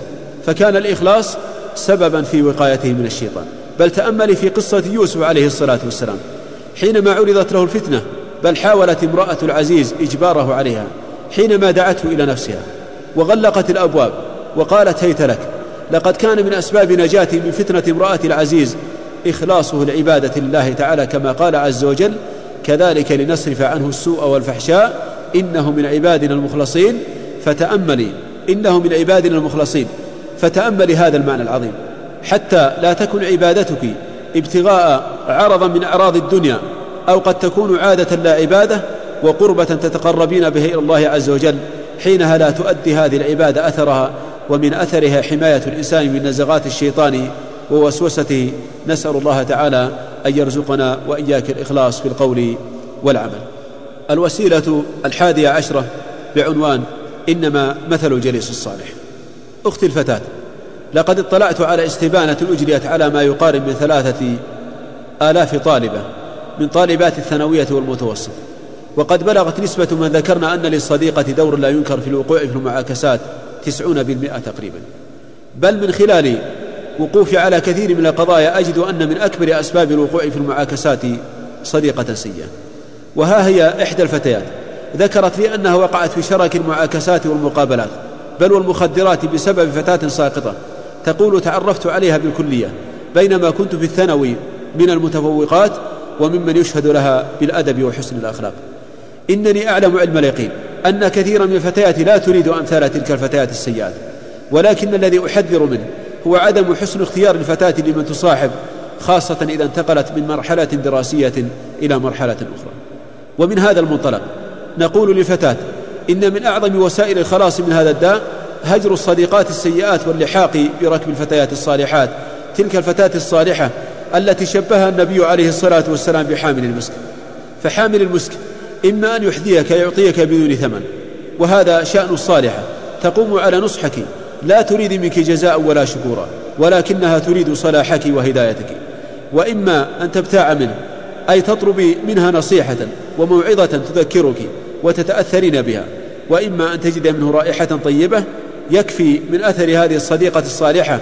فكان الإخلاص سببا في وقايته من الشيطان. بل تأملي في قصة يوسف عليه الصلاة والسلام. حينما عرضت له الفتنة بل حاولت امرأة العزيز إجباره عليها حينما دعته إلى نفسها وغلقت الأبواب وقالت هيت لك لقد كان من أسباب نجاتي من فتنة امرأة العزيز إخلاصه العبادة لله تعالى كما قال عز وجل كذلك لنصرف عنه السوء والفحشاء إنه من عبادنا المخلصين. فتأملي إنه من عبادنا المخلصين. فتأملي هذا المعنى العظيم. حتى لا تكن عبادتك ابتغاء عرضا من أعراض الدنيا أو قد تكون عادة لا عبادة وقربة تتقربين به إلى الله عز وجل حينها لا تؤدي هذه العبادة أثرها ومن أثرها حماية الإنسان من نزغات الشيطان ووسوسته. نسأل الله تعالى أن يرزقنا وإياك الإخلاص في القول والعمل. الوسيلة الحادية عشرة بعنوان إنما مثل الجليس الصالح. أختي الفتاة لقد اطلعت على استبانة أجريت على ما يقارب من ثلاثة آلاف طالبة من طالبات الثانوية والمتوسط. وقد بلغت نسبة من ذكرنا أن للصديقة دور لا ينكر في الوقوع في المعاكسات تسعون بالمئة تقريبا. بل من خلال وقوفي على كثير من القضايا أجد أن من أكبر أسباب الوقوع في المعاكسات صديقة سيئة. وها هي إحدى الفتيات. ذكرت لي أنها وقعت في شرك المعاكسات والمقابلات بل والمخدرات بسبب فتاة ساقطة تقول تعرفت عليها بالكلية بينما كنت في الثانوي من المتفوقات وممن يشهد لها بالأدب وحسن الأخلاق. إنني أعلم علم اليقين أن كثيرا من الفتيات لا تريد أمثال تلك الفتيات السيئات ولكن الذي أحذر منه هو عدم حسن اختيار الفتاة لمن تصاحب خاصة إذا انتقلت من مرحلة دراسية إلى مرحلة أخرى. ومن هذا المنطلق نقول للفتاة إن من أعظم وسائل الخلاص من هذا الداء هجر الصديقات السيئات واللحاق بركب الفتيات الصالحات تلك الفتاة الصالحة التي شبهها النبي عليه الصلاة والسلام بحامل المسك. فحامل المسك إما أن يحذيك يعطيك بدون ثمن وهذا شأن الصالحة تقوم على نصحك لا تريد منك جزاء ولا شكورا ولكنها تريد صلاحك وهدايتك. وإما أن تبتاع منه أي تطلبي منها نصيحة وموعظة تذكرك وتتأثرين بها. وإما أن تجد منه رائحة طيبة يكفي من أثر هذه الصديقة الصالحة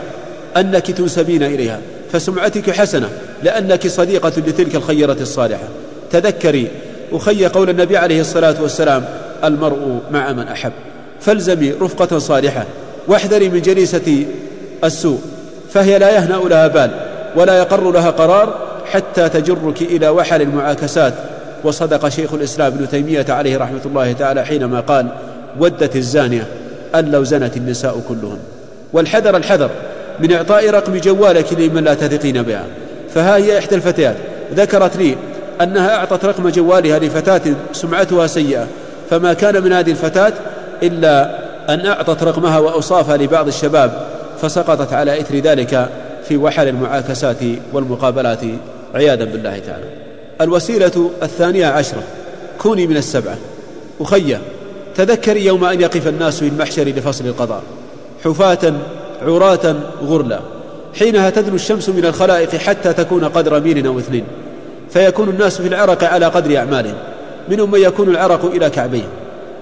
أنك تنسبين إليها. فسمعتك حسنة لأنك صديقة لتلك الخيرة الصالحة. تذكري أخي قول النبي عليه الصلاة والسلام المرء مع من أحب. فالزمي رفقة صالحة. واحذري من جليسة السوء فهي لا يهنأ لها بال ولا يقر لها قرار حتى تجرك إلى وحل المعاكسات. وصدق شيخ الإسلام ابن تيمية عليه رحمة الله تعالى حينما قال ودت الزانية أن لو زنت النساء كلهن والحذر الحذر من إعطاء رقم جوالك لمن لا تثقين بها. فها هي إحدى الفتيات. ذكرت لي أنها أعطت رقم جوالها لفتاة سمعتها سيئة فما كان من هذه الفتاة إلا أن أعطت رقمها وأوصافها لبعض الشباب فسقطت على إثر ذلك في وحل المعاكسات والمقابلات عياذا بالله تعالى. الوسيلة الثانية عشرة كوني من السبعة. أخيه تذكري يوم أن يقف الناس في المحشر لفصل القضاء. حفاة عراة غرلا. حينها تدنو الشمس من الخلائق حتى تكون قدر ميل أو اثنين. فيكون الناس في العرق على قدر أعمالهم منهم من يكون العرق إلى كعبيه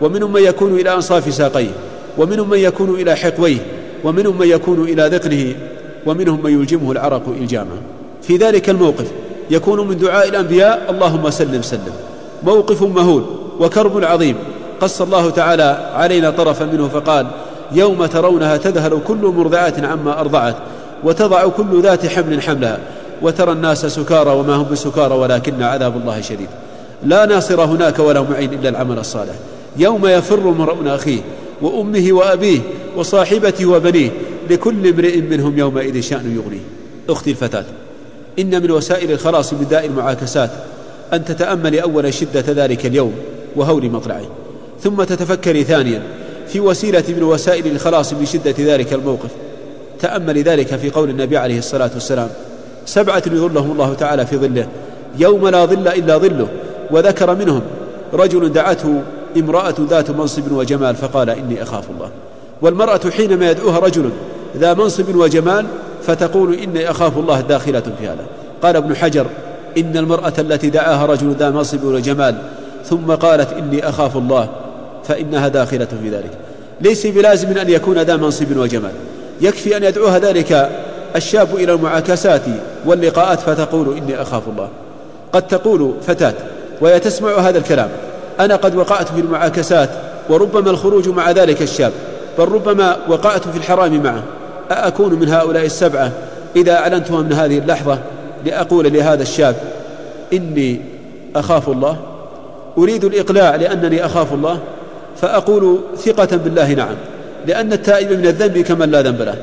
ومنهم من يكون إلى أنصاف ساقيه. ومنهم من يكون إلى حقويه ومنهم من يكون إلى ذقنه ومنهم من يلجمه العرق إلجاما في ذلك الموقف يكون من دعاء الأنبياء اللهم سلم سلم. موقف مهول وكرب عظيم. قص الله تعالى علينا طرفا منه فقال يوم ترونها تذهل كل مرضعة عما أرضعت وتضع كل ذات حمل حملها وترى الناس سكارى وما هم بسكارى ولكن عذاب الله شديد. لا ناصر هناك ولا معين إلا العمل الصالح. يوم يفر المرء من أخيه وأمه وأبيه وصاحبته وبنيه لكل امرئ منهم يومئذ شأن يغنيه. أختي الفتاة إن من وسائل الخلاص من داء المعاكسات أن تتأمل أول شدة ذلك اليوم وهول مطلعه. ثم تتفكري ثانيا في وسيلة من وسائل الخلاص من شدة ذلك الموقف. تأمل ذلك في قول النبي عليه الصلاة والسلام سبعة يظلهم الله تعالى في ظله يوم لا ظل إلا ظله وذكر منهم رجل دعته امرأة ذات منصب وجمال فقال إني أخاف الله. والمرأة حينما يدعوها رجل ذا منصب وجمال فتقول إني أخاف الله داخلة في هذا. قال ابن حجر إن المرأة التي دعاها رجل ذا منصب وجمال ثم قالت إني أخاف الله فإنها داخلة في ذلك. ليس بلازم أن يكون ذا منصب وجمال. يكفي أن يدعوها ذلك الشاب إلى المعاكسات واللقاءات فتقول إني أخاف الله. قد تقول فتاة وهي تسمع هذا الكلام. أنا قد وقعت في المعاكسات وربما الخروج مع ذلك الشاب بل ربما وقعت في الحرام معه. أأكون من هؤلاء السبعة؟ إذا أعلنتها من هذه اللحظة لأقول لهذا الشاب إني أخاف الله؟ أريد الإقلاع لأنني أخاف الله؟ فأقول ثقة بالله نعم لأن التائب من الذنب كمن لا ذنب له.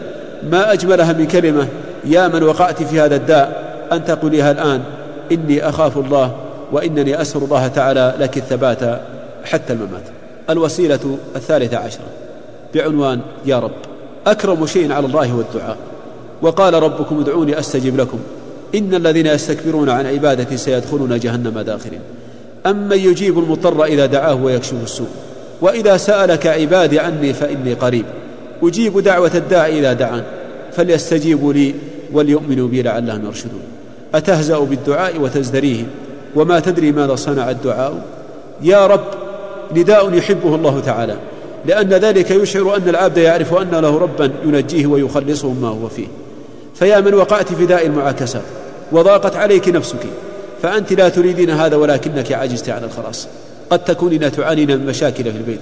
ما أجملها من كلمة يا من وقعت في هذا الداء أن تقوليها الآن إني أخاف الله وإنني أسأل الله تعالى لك الثبات حتى الممات. الوسيلة الثالثة عشرة. بعنوان يا رب أكرم شيء على الله هو الدعاء وقال ربكم ادعوني أستجب لكم. إن الذين يستكبرون عن عبادتي سيدخلون جهنم داخلين أمن يجيب المضطر إذا دعاه ويكشف السوء؟ وإذا سألك عبادي عني فإني قريب. أجيب دعوة الداعي إذا دعان. فليستجيبوا لي وليؤمنوا بي لعلهم يرشدون. أتهزأ بالدعاء وتزدريه وما تدري ماذا صنع الدعاء. يا رب نداء يحبه الله تعالى لأن ذلك يشعر أن العبد يعرف أن له ربا ينجيه ويخلصه ما هو فيه. فيا من وقعت في داء المعاكسات وضاقت عليك نفسك فأنت لا تريدين هذا ولكنك عجزت عن الخلاص. قد تكونين تعانين من مشاكل في البيت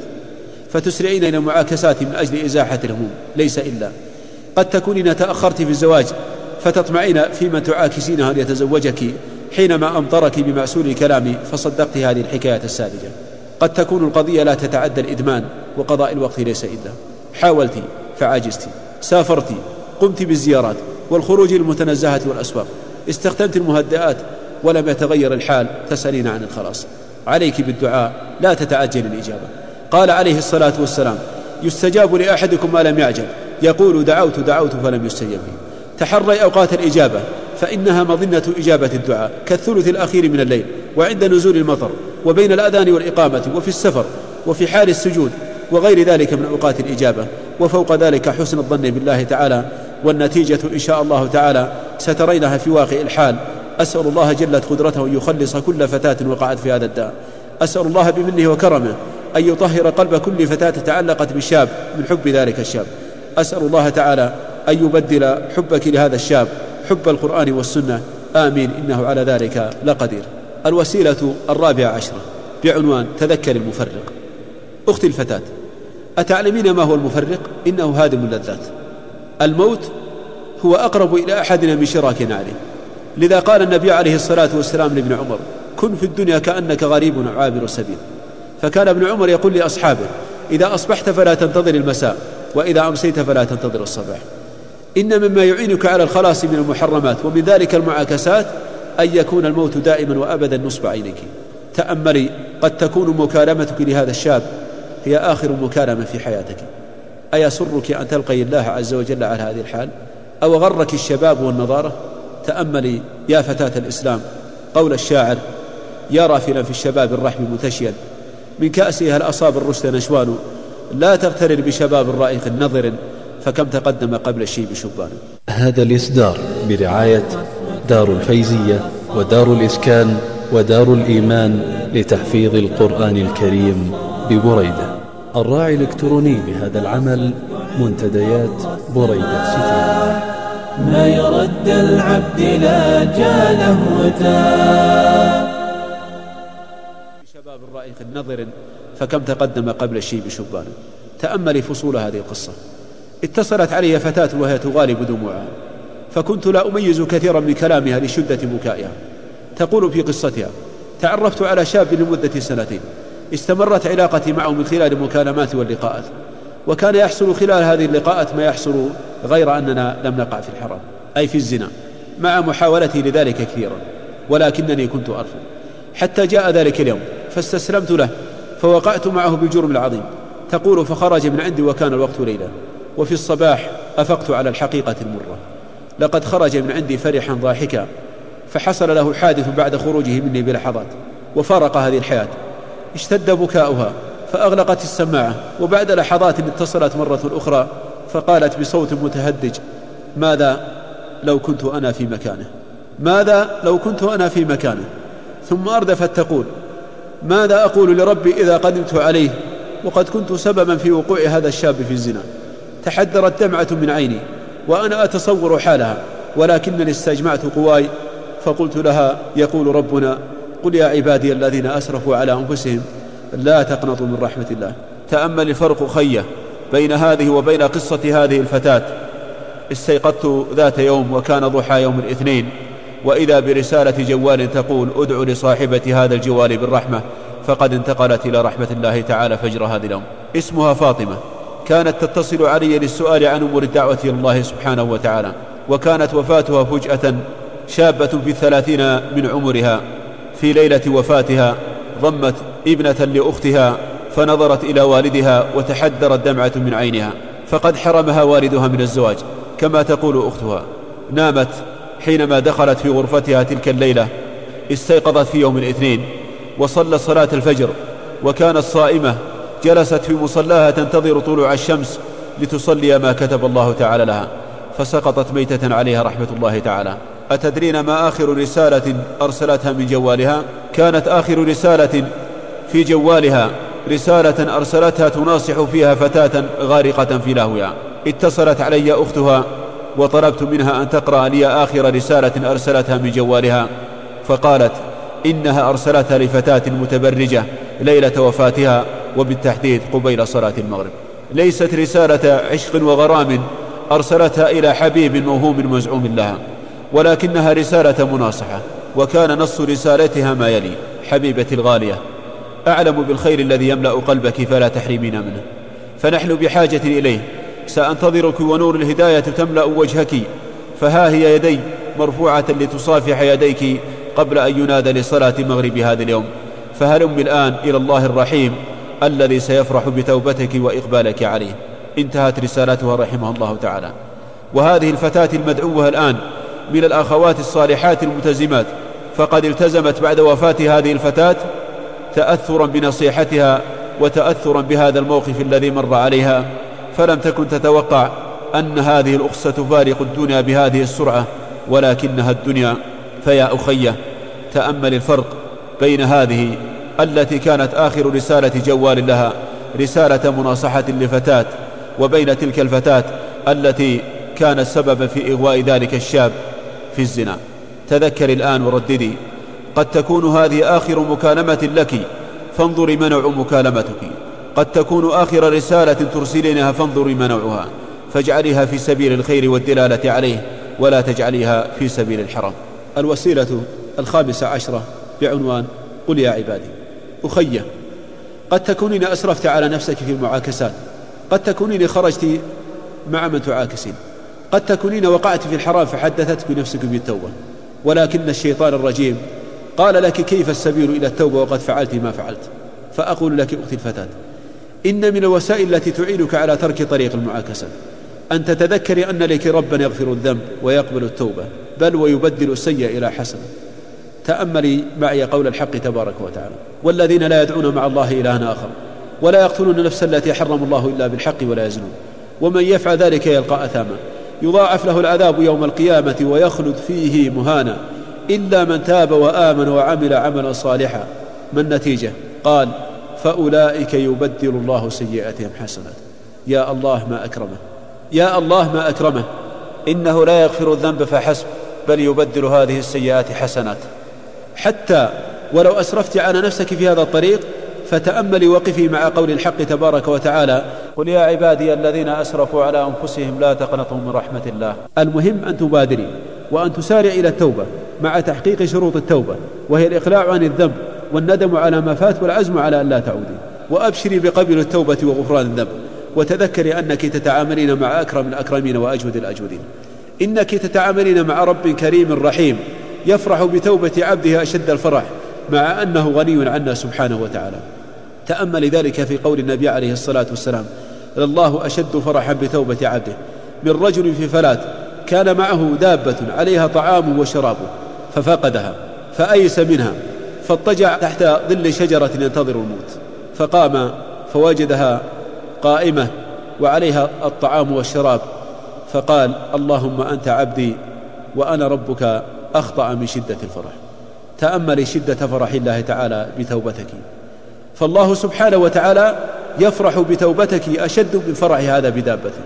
فتسرعين إلى المعاكسات من أجل إزاحة الهموم ليس إلا. قد تكونين تأخرت في الزواج فتطمعين في من تعاكسينها ليتزوجك حينما أمطرك بمأسول الكلام فصدقت هذه الحكاية الساذجة. قد تكون القضية لا تتعدى الإدمان وقضاء الوقت ليس إلا حاولت فعجزت سافرت قمت بالزيارات والخروج للمتنزهات والأسواق. استخدمت المهدئات ولم يتغير الحال تسألين عن الخلاص. عليك بالدعاء لا تتعجل الإجابة. قال عليه الصلاة والسلام يستجاب لأحدكم ما لم يعجل. يقول دعوت دعوت فلم يستجب لي. تحري أوقات الإجابة. فإنها مظنة إجابة الدعاء كالثلث الأخير من الليل وعند نزول المطر وبين الأذان والإقامة وفي السفر وفي حال السجود وغير ذلك من أوقات الإجابة وفوق ذلك حسن الظن بالله تعالى والنتيجة إن شاء الله تعالى سترينها في واقع الحال. أسأل الله جلت قدرته أن يخلص كل فتاة وقعت في هذا الداء. أسأل الله بمنه وكرمه أن يطهر قلب كل فتاة تعلقت بشاب من حب ذلك الشاب. أسأل الله تعالى أن يبدل حبك لهذا الشاب حب القرآن والسنة. آمين. إنه على ذلك لقدير. الوسيلة الرابعة عشرة. بعنوان تذكر المفرق. أختي الفتاة أتعلمين ما هو المفرق؟ إنه هادم اللذات. الموت هو أقرب إلى أحدنا من شراك عليه لذا قال النبي عليه الصلاة والسلام لابن عمر كن في الدنيا كأنك غريب عابر سبيل. فكان ابن عمر يقول لأصحابه إذا أصبحت فلا تنتظر المساء وإذا أمسيت فلا تنتظر الصباح. إن مما يعينك على الخلاص من المحرمات ومن ذلك المعاكسات أن يكون الموت دائما وأبدا نصب عينك. تأملي قد تكون مكالمتك لهذا الشاب هي آخر مكالمة في حياتك. أيسرك أن تلقي الله عز وجل على هذه الحال؟ أو غرك الشباب والنضارة تأملي يا فتاة الإسلام قول الشاعر يا رافلا في الشباب الرحم متشيا. من كأسها الأصاب الرشد نشوان. لا تغترر بشباب رائق نظر فكم تقدم قبل الشيب شبان هذا الإصدار برعاية دار الفيزية ودار الإسكان ودار الإيمان لتحفيظ القرآن الكريم ببريدة. الراعي الإلكتروني لهذا العمل منتديات بريدة سيتي ما يرد العبد لا جاله وتاب شباب رائق نظر فكم تقدم قبل الشيب شبان تأملي فصول هذه القصة. اتصلت علي فتاة وهي تغالب دموعها فكنت لا أميز كثيرا من كلامها لشدة بكائها. تقول في قصتها تعرفت على شاب لمدة سنتين استمرت علاقتي معه من خلال المكالمات واللقاءات وكان يحصل خلال هذه اللقاءات ما يحصل غير أننا لم نقع في الحرام أي في الزنا مع محاولتي لذلك كثيرا ولكنني كنت أرفض. حتى جاء ذلك اليوم فاستسلمت له فوقعت معه بالجرم العظيم. تقول فخرج من عندي وكان الوقت ليلا وفي الصباح أفقت على الحقيقة المرة. لقد خرج من عندي فرحا ضاحكا فحصل له حادث بعد خروجه مني بلحظات وفارق هذه الحياة. اشتد بكاؤها فأغلقت السماعة وبعد لحظات اتصلت مرة أخرى فقالت بصوت متهدج ماذا لو كنت أنا في مكانه؟ ماذا لو كنت أنا في مكانه؟ ثم أردفت تقول ماذا أقول لربي إذا قدمت عليه؟ وقد كنت سببا في وقوع هذا الشاب في الزنا. تحدرت دمعة من عيني وأنا أتصور حالها ولكنني استجمعت قواي فقلت لها يقول ربنا قل يا عبادي الذين أسرفوا على أنفسهم لا تقنطوا من رحمة الله. تأمل الفرق خية بين هذه وبين قصة هذه الفتاة. استيقظت ذات يوم وكان ضحى يوم الاثنين وإذا برسالة جوال تقول ادع لصاحبة هذا الجوال بالرحمة فقد انتقلت إلى رحمة الله تعالى فجر هذا اليوم. اسمها فاطمة. كانت تتصل علي للسؤال عن أمور إلى الله سبحانه وتعالى وكانت وفاتها فجأة شابة في الثلاثين من عمرها. في ليلة وفاتها ضمت ابنة لأختها فنظرت إلى والدها وتحدرت دمعة من عينها فقد حرمها والدها من الزواج. كما تقول أختها نامت حينما دخلت في غرفتها تلك الليلة استيقظت في يوم الاثنين وصلت صلاة الفجر وكانت صائمة جلست في مصلاها تنتظر طلوع الشمس لتصلي ما كتب الله تعالى لها فسقطت ميتة عليها رحمة الله تعالى. أتدرين ما آخر رسالة أرسلتها من جوالها؟ كانت آخر رسالة في جوالها رسالة أرسلتها تناصح فيها فتاة غارقة في لهوها اتصلت علي أختها وطلبت منها أن تقرأ لي آخر رسالة أرسلتها من جوالها فقالت إنها أرسلتها لفتاة متبرجة ليلة وفاتها وبالتحديد قبيل صلاة المغرب. ليست رسالة عشق وغرام أرسلتها إلى حبيب موهوم مزعوم لها ولكنها رسالة مناصحة وكان نص رسالتها ما يلي حبيبتي الغالية أعلم بالخير الذي يملأ قلبك فلا تحرمين منه. فنحن بحاجة إليه سأنتظرك ونور الهداية تملأ وجهك فها هي يدي مرفوعة لتصافح يديك قبل أن ينادى لصلاة مغرب هذا اليوم. فهلم الآن إلى الله الرحيم الذي سيفرح بتوبتك وإقبالك عليه. انتهت رسالتها رحمه الله تعالى. وهذه الفتاة المدعوة الآن من الأخوات الصالحات الملتزمات. فقد التزمت بعد وفاة هذه الفتاة تأثرا بنصيحتها وتأثرا بهذا الموقف الذي مر عليها. فلم تكن تتوقع أن هذه الأخت ستفارق الدنيا بهذه السرعة ولكنها الدنيا. فيا أخيه تأمل الفرق بين هذه التي كانت آخر رسالة جوال لها رسالة مناصحة لفتاة وبين تلك الفتاة التي كانت سببا في إغواء ذلك الشاب في الزنا. تذكر الآن ورددي قد تكون هذه آخر مكالمة لك فانظري ما نوع مكالمتك. قد تكون آخر رسالة ترسلينها فانظري ما نوعها فاجعليها في سبيل الخير والدلالة عليه ولا تجعليها في سبيل الحرام. الوسيلة الخامسة عشرة بعنوان قل يا عبادي. أخيه قد تكونين أسرفت على نفسك في المعاكسات قد تكونين خرجت مع من تعاكسين قد تكونين وقعت في الحرام فحدثتك نفسك بالتوبة. ولكن الشيطان الرجيم قال لك كيف السبيل إلى التوبة وقد فعلت ما فعلت؟ فأقول لك أختي الفتاة إن من الوسائل التي تعينك على ترك طريق المعاكسة أن تتذكري أن لك ربا يغفر الذنب ويقبل التوبة بل ويبدل السيء إلى حسنة. تأملي معي قول الحق تبارك وتعالى. والذين لا يدعون مع الله إلها آخر ولا يقتلون النفس التي حرم الله إلا بالحق ولا يزنون. ومن يفعل ذلك يلقى أثاما. يضاعف له العذاب يوم القيامة ويخلد فيه مهانا. إلا من تاب وآمن وعمل عملا صالحا. ما النتيجة؟ قال فأولئك يبدل الله سيئاتهم حسنات. يا الله ما أكرمه. يا الله ما أكرمه. إنه لا يغفر الذنب فحسب بل يبدل هذه السيئات حسنات. حتى ولو أسرفت على نفسك في هذا الطريق فتأملي وقفي مع قول الحق تبارك وتعالى قل يا عبادي الذين أسرفوا على أنفسهم لا تقنطوا من رحمة الله. المهم أن تبادري وأن تسارع إلى التوبة مع تحقيق شروط التوبة وهي الإقلاع عن الذنب والندم على ما فات والعزم على أن لا تعودي وأبشري بقبل التوبة وغفران الذنب وتذكري أنك تتعاملين مع أكرم الأكرمين وأجود الأجودين. إنك تتعاملين مع رب كريم رحيم. يفرح بتوبة عبده أشد الفرح مع أنه غني عنا سبحانه وتعالى. تأمل ذلك في قول النبي عليه الصلاة والسلام الله أشد فرحا بتوبة عبده. من رجل في فلات كان معه دابة عليها طعام وشرابه ففقدها فأيس منها فاضطجع تحت ظل شجرة ينتظر الموت فقام فوجدها قائمة وعليها الطعام والشراب فقال اللهم أنت عبدي وأنا ربك أخطأ من شدة الفرح. تأملي شدة فرح الله تعالى بتوبتك. فالله سبحانه وتعالى يفرح بتوبتك أشد من فرح هذا بدابته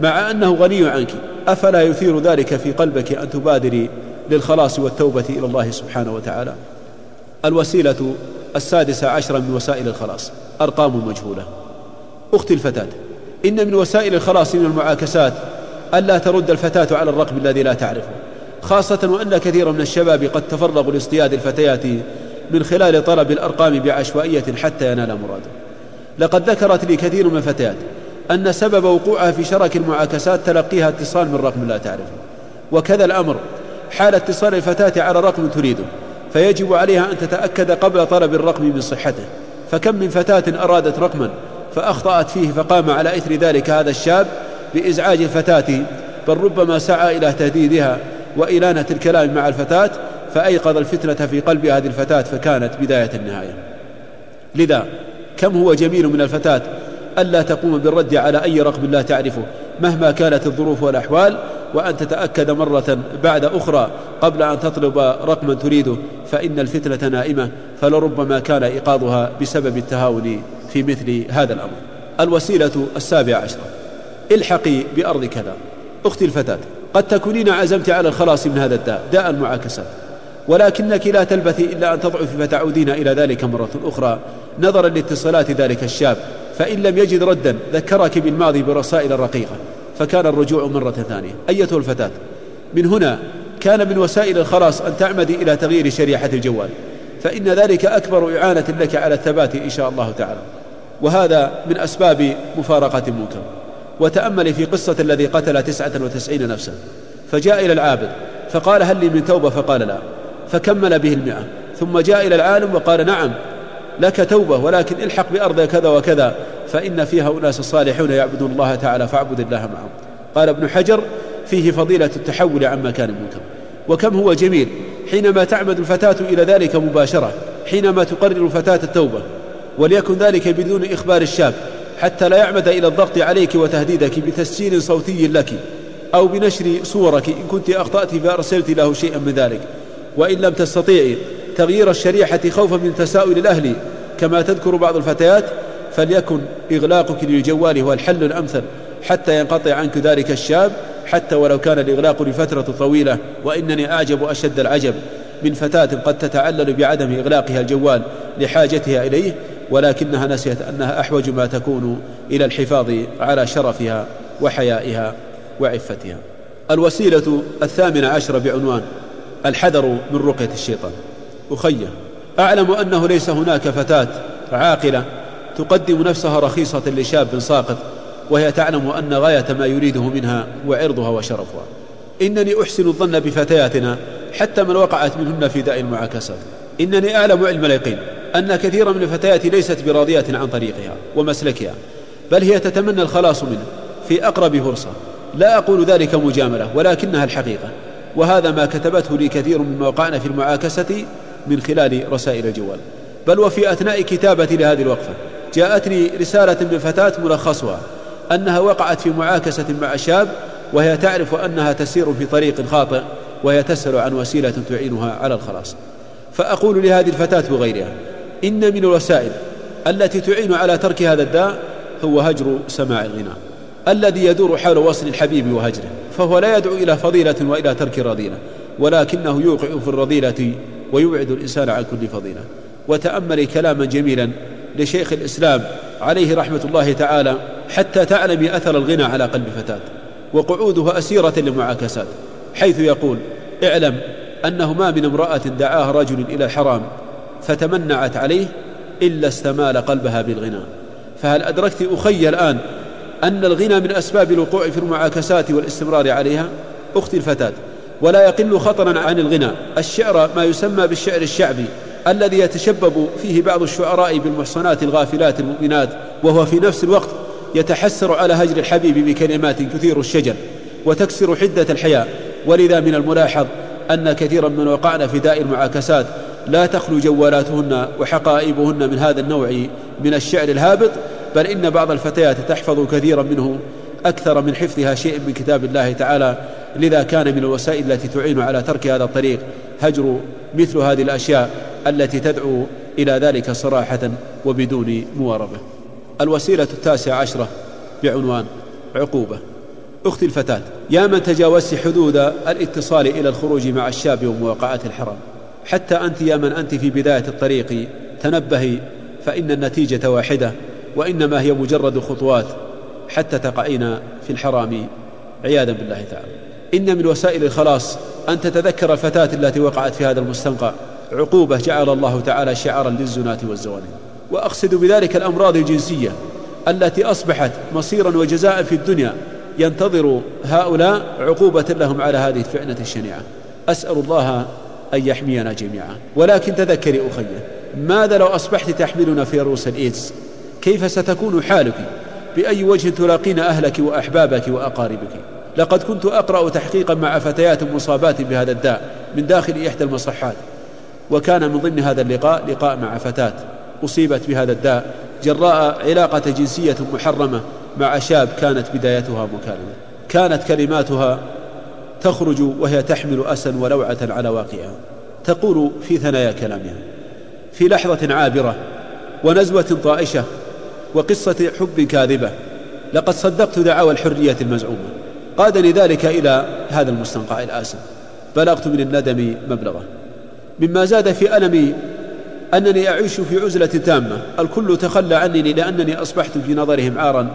مع أنه غني عنك أفلا يثير ذلك في قلبك أن تبادري للخلاص والتوبة إلى الله سبحانه وتعالى؟ الوسيلة السادسة عشرة من وسائل الخلاص. أرقام مجهولة. أختي الفتاة إن من وسائل الخلاص من المعاكسات ألا ترد الفتاة على الرقم الذي لا تعرفه. خاصة وأن كثيرا من الشباب قد تفرغوا لاصطياد الفتيات من خلال طلب الأرقام بعشوائية حتى ينال مراده. لقد ذكرت لي كثير من الفتيات أن سبب وقوعها في شرك المعاكسات تلقيها اتصال من رقم لا تعرفه. وكذا الأمر حال اتصال الفتاة على رقم تريده فيجب عليها أن تتأكد قبل طلب الرقم من صحته. فكم من فتاة أرادت رقما فأخطأت فيه فقام على إثر ذلك هذا الشاب بإزعاج الفتاة بل ربما سعى إلى تهديدها وإلانة الكلام مع الفتاة فأيقظ الفتنة في قلب هذه الفتاة فكانت بداية النهاية. لذا كم هو جميل من الفتاة ألا تقوم بالرد على أي رقم لا تعرفه مهما كانت الظروف والأحوال وأن تتأكد مرة بعد أخرى قبل أن تطلب رقما تريده فإن الفتنة نائمة فلربما كان إيقاظها بسبب التهاون في مثل هذا الأمر. الوسيلة السابعة عشرة. الحقي بأرض كذا. أختي الفتاة قد تكونين عزمت على الخلاص من هذا الداء داء المعاكسات ولكنك لا تلبثي إلا أن تضعفي فتعودين إلى ذلك مرة أخرى. نظرا لاتصالات ذلك الشاب فإن لم يجد ردا ذكرك بالماضي برسائل رقيقة. فكان الرجوع مرة ثانية. أيتها الفتاة؟ من هنا كان من وسائل الخلاص أن تعمدي إلى تغيير شريحة الجوال. فإن ذلك أكبر إعانة لك على الثبات إن شاء الله تعالى. وهذا من أسباب مفارقة المنكر. وتأمل في قصة الذي قتل تسعة وتسعين نفسا. فجاء إلى العابد فقال هل لي من توبة؟ فقال لا. فكمل به المئة. ثم جاء إلى العالم وقال نعم لك توبة ولكن الحق بأرض كذا وكذا فإن فيها أناس صالحون يعبدون الله تعالى فاعبد الله معهم. قال ابن حجر فيه فضيلة التحول عن مكان المنكر وكم هو جميل حينما تعمد الفتاة إلى ذلك مباشرة حينما تقرر الفتاة التوبة وليكن ذلك بدون إخبار الشاب حتى لا يعمد إلى الضغط عليك وتهديدك بتسجيل صوتي لك أو بنشر صورك إن كنت أخطأت فأرسلت له شيئا من ذلك. وإن لم تستطيعي تغيير الشريحة خوفا من تساؤل الأهل كما تذكر بعض الفتيات فليكن إغلاقك للجوال هو الحل الأمثل حتى ينقطع عنك ذلك الشاب حتى ولو كان الإغلاق لفترة طويلة. وإنني أعجب أشد العجب من فتاة قد تتعلل بعدم إغلاقها الجوال لحاجتها إليه ولكنها نسيت أنها أحوج ما تكون إلى الحفاظ على شرفها وحيائها وعفتها. الوسيلة الثامنة عشر بعنوان الحذر من رقية الشيطان. أخيه أعلم أنه ليس هناك فتاة عاقلة تقدم نفسها رخيصة لشاب ساقط وهي تعلم أن غاية ما يريده منها هو عرضها وشرفها. إنني أحسن الظن بفتياتنا حتى من وقعت منهن في داء المعاكسات إنني أعلم علم اليقين. أن كثيرا من الفتيات ليست براضية عن طريقها ومسلكها بل هي تتمنى الخلاص منه في أقرب فرصة. لا أقول ذلك مجاملة ولكنها الحقيقة وهذا ما كتبته لي كثير مما وقعنا في المعاكسة من خلال رسائل الجوال. بل وفي أثناء كتابتي لهذه الوقفة جاءتني رسالة من فتاة ملخصها أنها وقعت في معاكسة مع شاب وهي تعرف أنها تسير في طريق خاطئ وهي تسأل عن وسيلة تعينها على الخلاص. فأقول لهذه الفتاة وغيرها إن من الوسائل التي تعين على ترك هذا الداء هو هجر سماع الغناء الذي يدور حول وصل الحبيب وهجره فهو لا يدعو إلى فضيلة وإلى ترك رذيلة ولكنه يوقع في الرذيلة ويبعد الإنسان عن كل فضيلة. وتأملي كلاما جميلا لشيخ الإسلام عليه رحمة الله تعالى حتى تعلمي أثر الغنى على قلب فتاة وقعوده أسيرة للمعاكسات حيث يقول اعلم أنه ما من امرأة دعاها رجل إلى الحرام فتمنعت عليه إلا استمال قلبها بالغنى. فهل أدركت أخي الآن أن الغنى من أسباب الوقوع في المعاكسات والاستمرار عليها؟ أختي الفتاة ولا يقل خطرا عن الغنى. الشعر ما يسمى بالشعر الشعبي الذي يتشبب فيه بعض الشعراء بالمحصنات الغافلات المؤمنات وهو في نفس الوقت يتحسر على هجر الحبيب بكلمات تثير الشجر وتكسر حدة الحياة ولذا من الملاحظ أن كثيرا من وقعنا في داء المعاكسات لا تخلو جوالاتهن وحقائبهن من هذا النوع من الشعر الهابط بل إن بعض الفتيات تحفظ كثيرا منه أكثر من حفظها شيء من كتاب الله تعالى لذا كان من الوسائل التي تعين على ترك هذا الطريق هجر مثل هذه الأشياء التي تدعو إلى ذلك صراحة وبدون مواربة. الوسيلة التاسعة عشرة بعنوان عقوبة. أختي الفتاة يا من تجاوزت حدود الاتصال إلى الخروج مع الشاب ومواقعة الحرام. حتى أنت يا من أنت في بداية الطريق تنبهي فإن النتيجة واحدة وإنما هي مجرد خطوات حتى تقعين في الحرام. عياذا بالله تعالى. إن من وسائل الخلاص أن تتذكر الفتاة التي وقعت في هذا المستنقع. عقوبة جعل الله تعالى شعارا للزناة والزوانين وأقصد بذلك الأمراض الجنسية التي أصبحت مصيرا وجزاء في الدنيا. ينتظر هؤلاء عقوبة لهم على هذه الفئنة الشنيعة. أسأل الله أن يحمينا جميعا. ولكن تذكري أخي ماذا لو أصبحت تحملنا فيروس الإيدز؟ كيف ستكون حالك؟ بأي وجه تلاقين أهلك وأحبابك وأقاربك؟ لقد كنت أقرأ تحقيقا مع فتيات مصابات بهذا الداء من داخل إحدى المصحات. وكان من ضمن هذا اللقاء لقاء مع فتاة أصيبت بهذا الداء جراء علاقة جنسية محرمة مع شاب كانت بدايتها مكالمة. كانت كلماتها تخرج وهي تحمل أسا ولوعة على واقعها. تقول في ثنايا كلامها. في لحظة عابرة ونزوة طائشة وقصة حب كاذبة. لقد صدقت دعاوى الحرية المزعومة. قادني ذلك إلى هذا المستنقع الآسف. بلغت من الندم مبلغة. مما زاد في ألمي أنني أعيش في عزلة تامة. الكل تخلى عني لأنني أصبحت في نظرهم عارا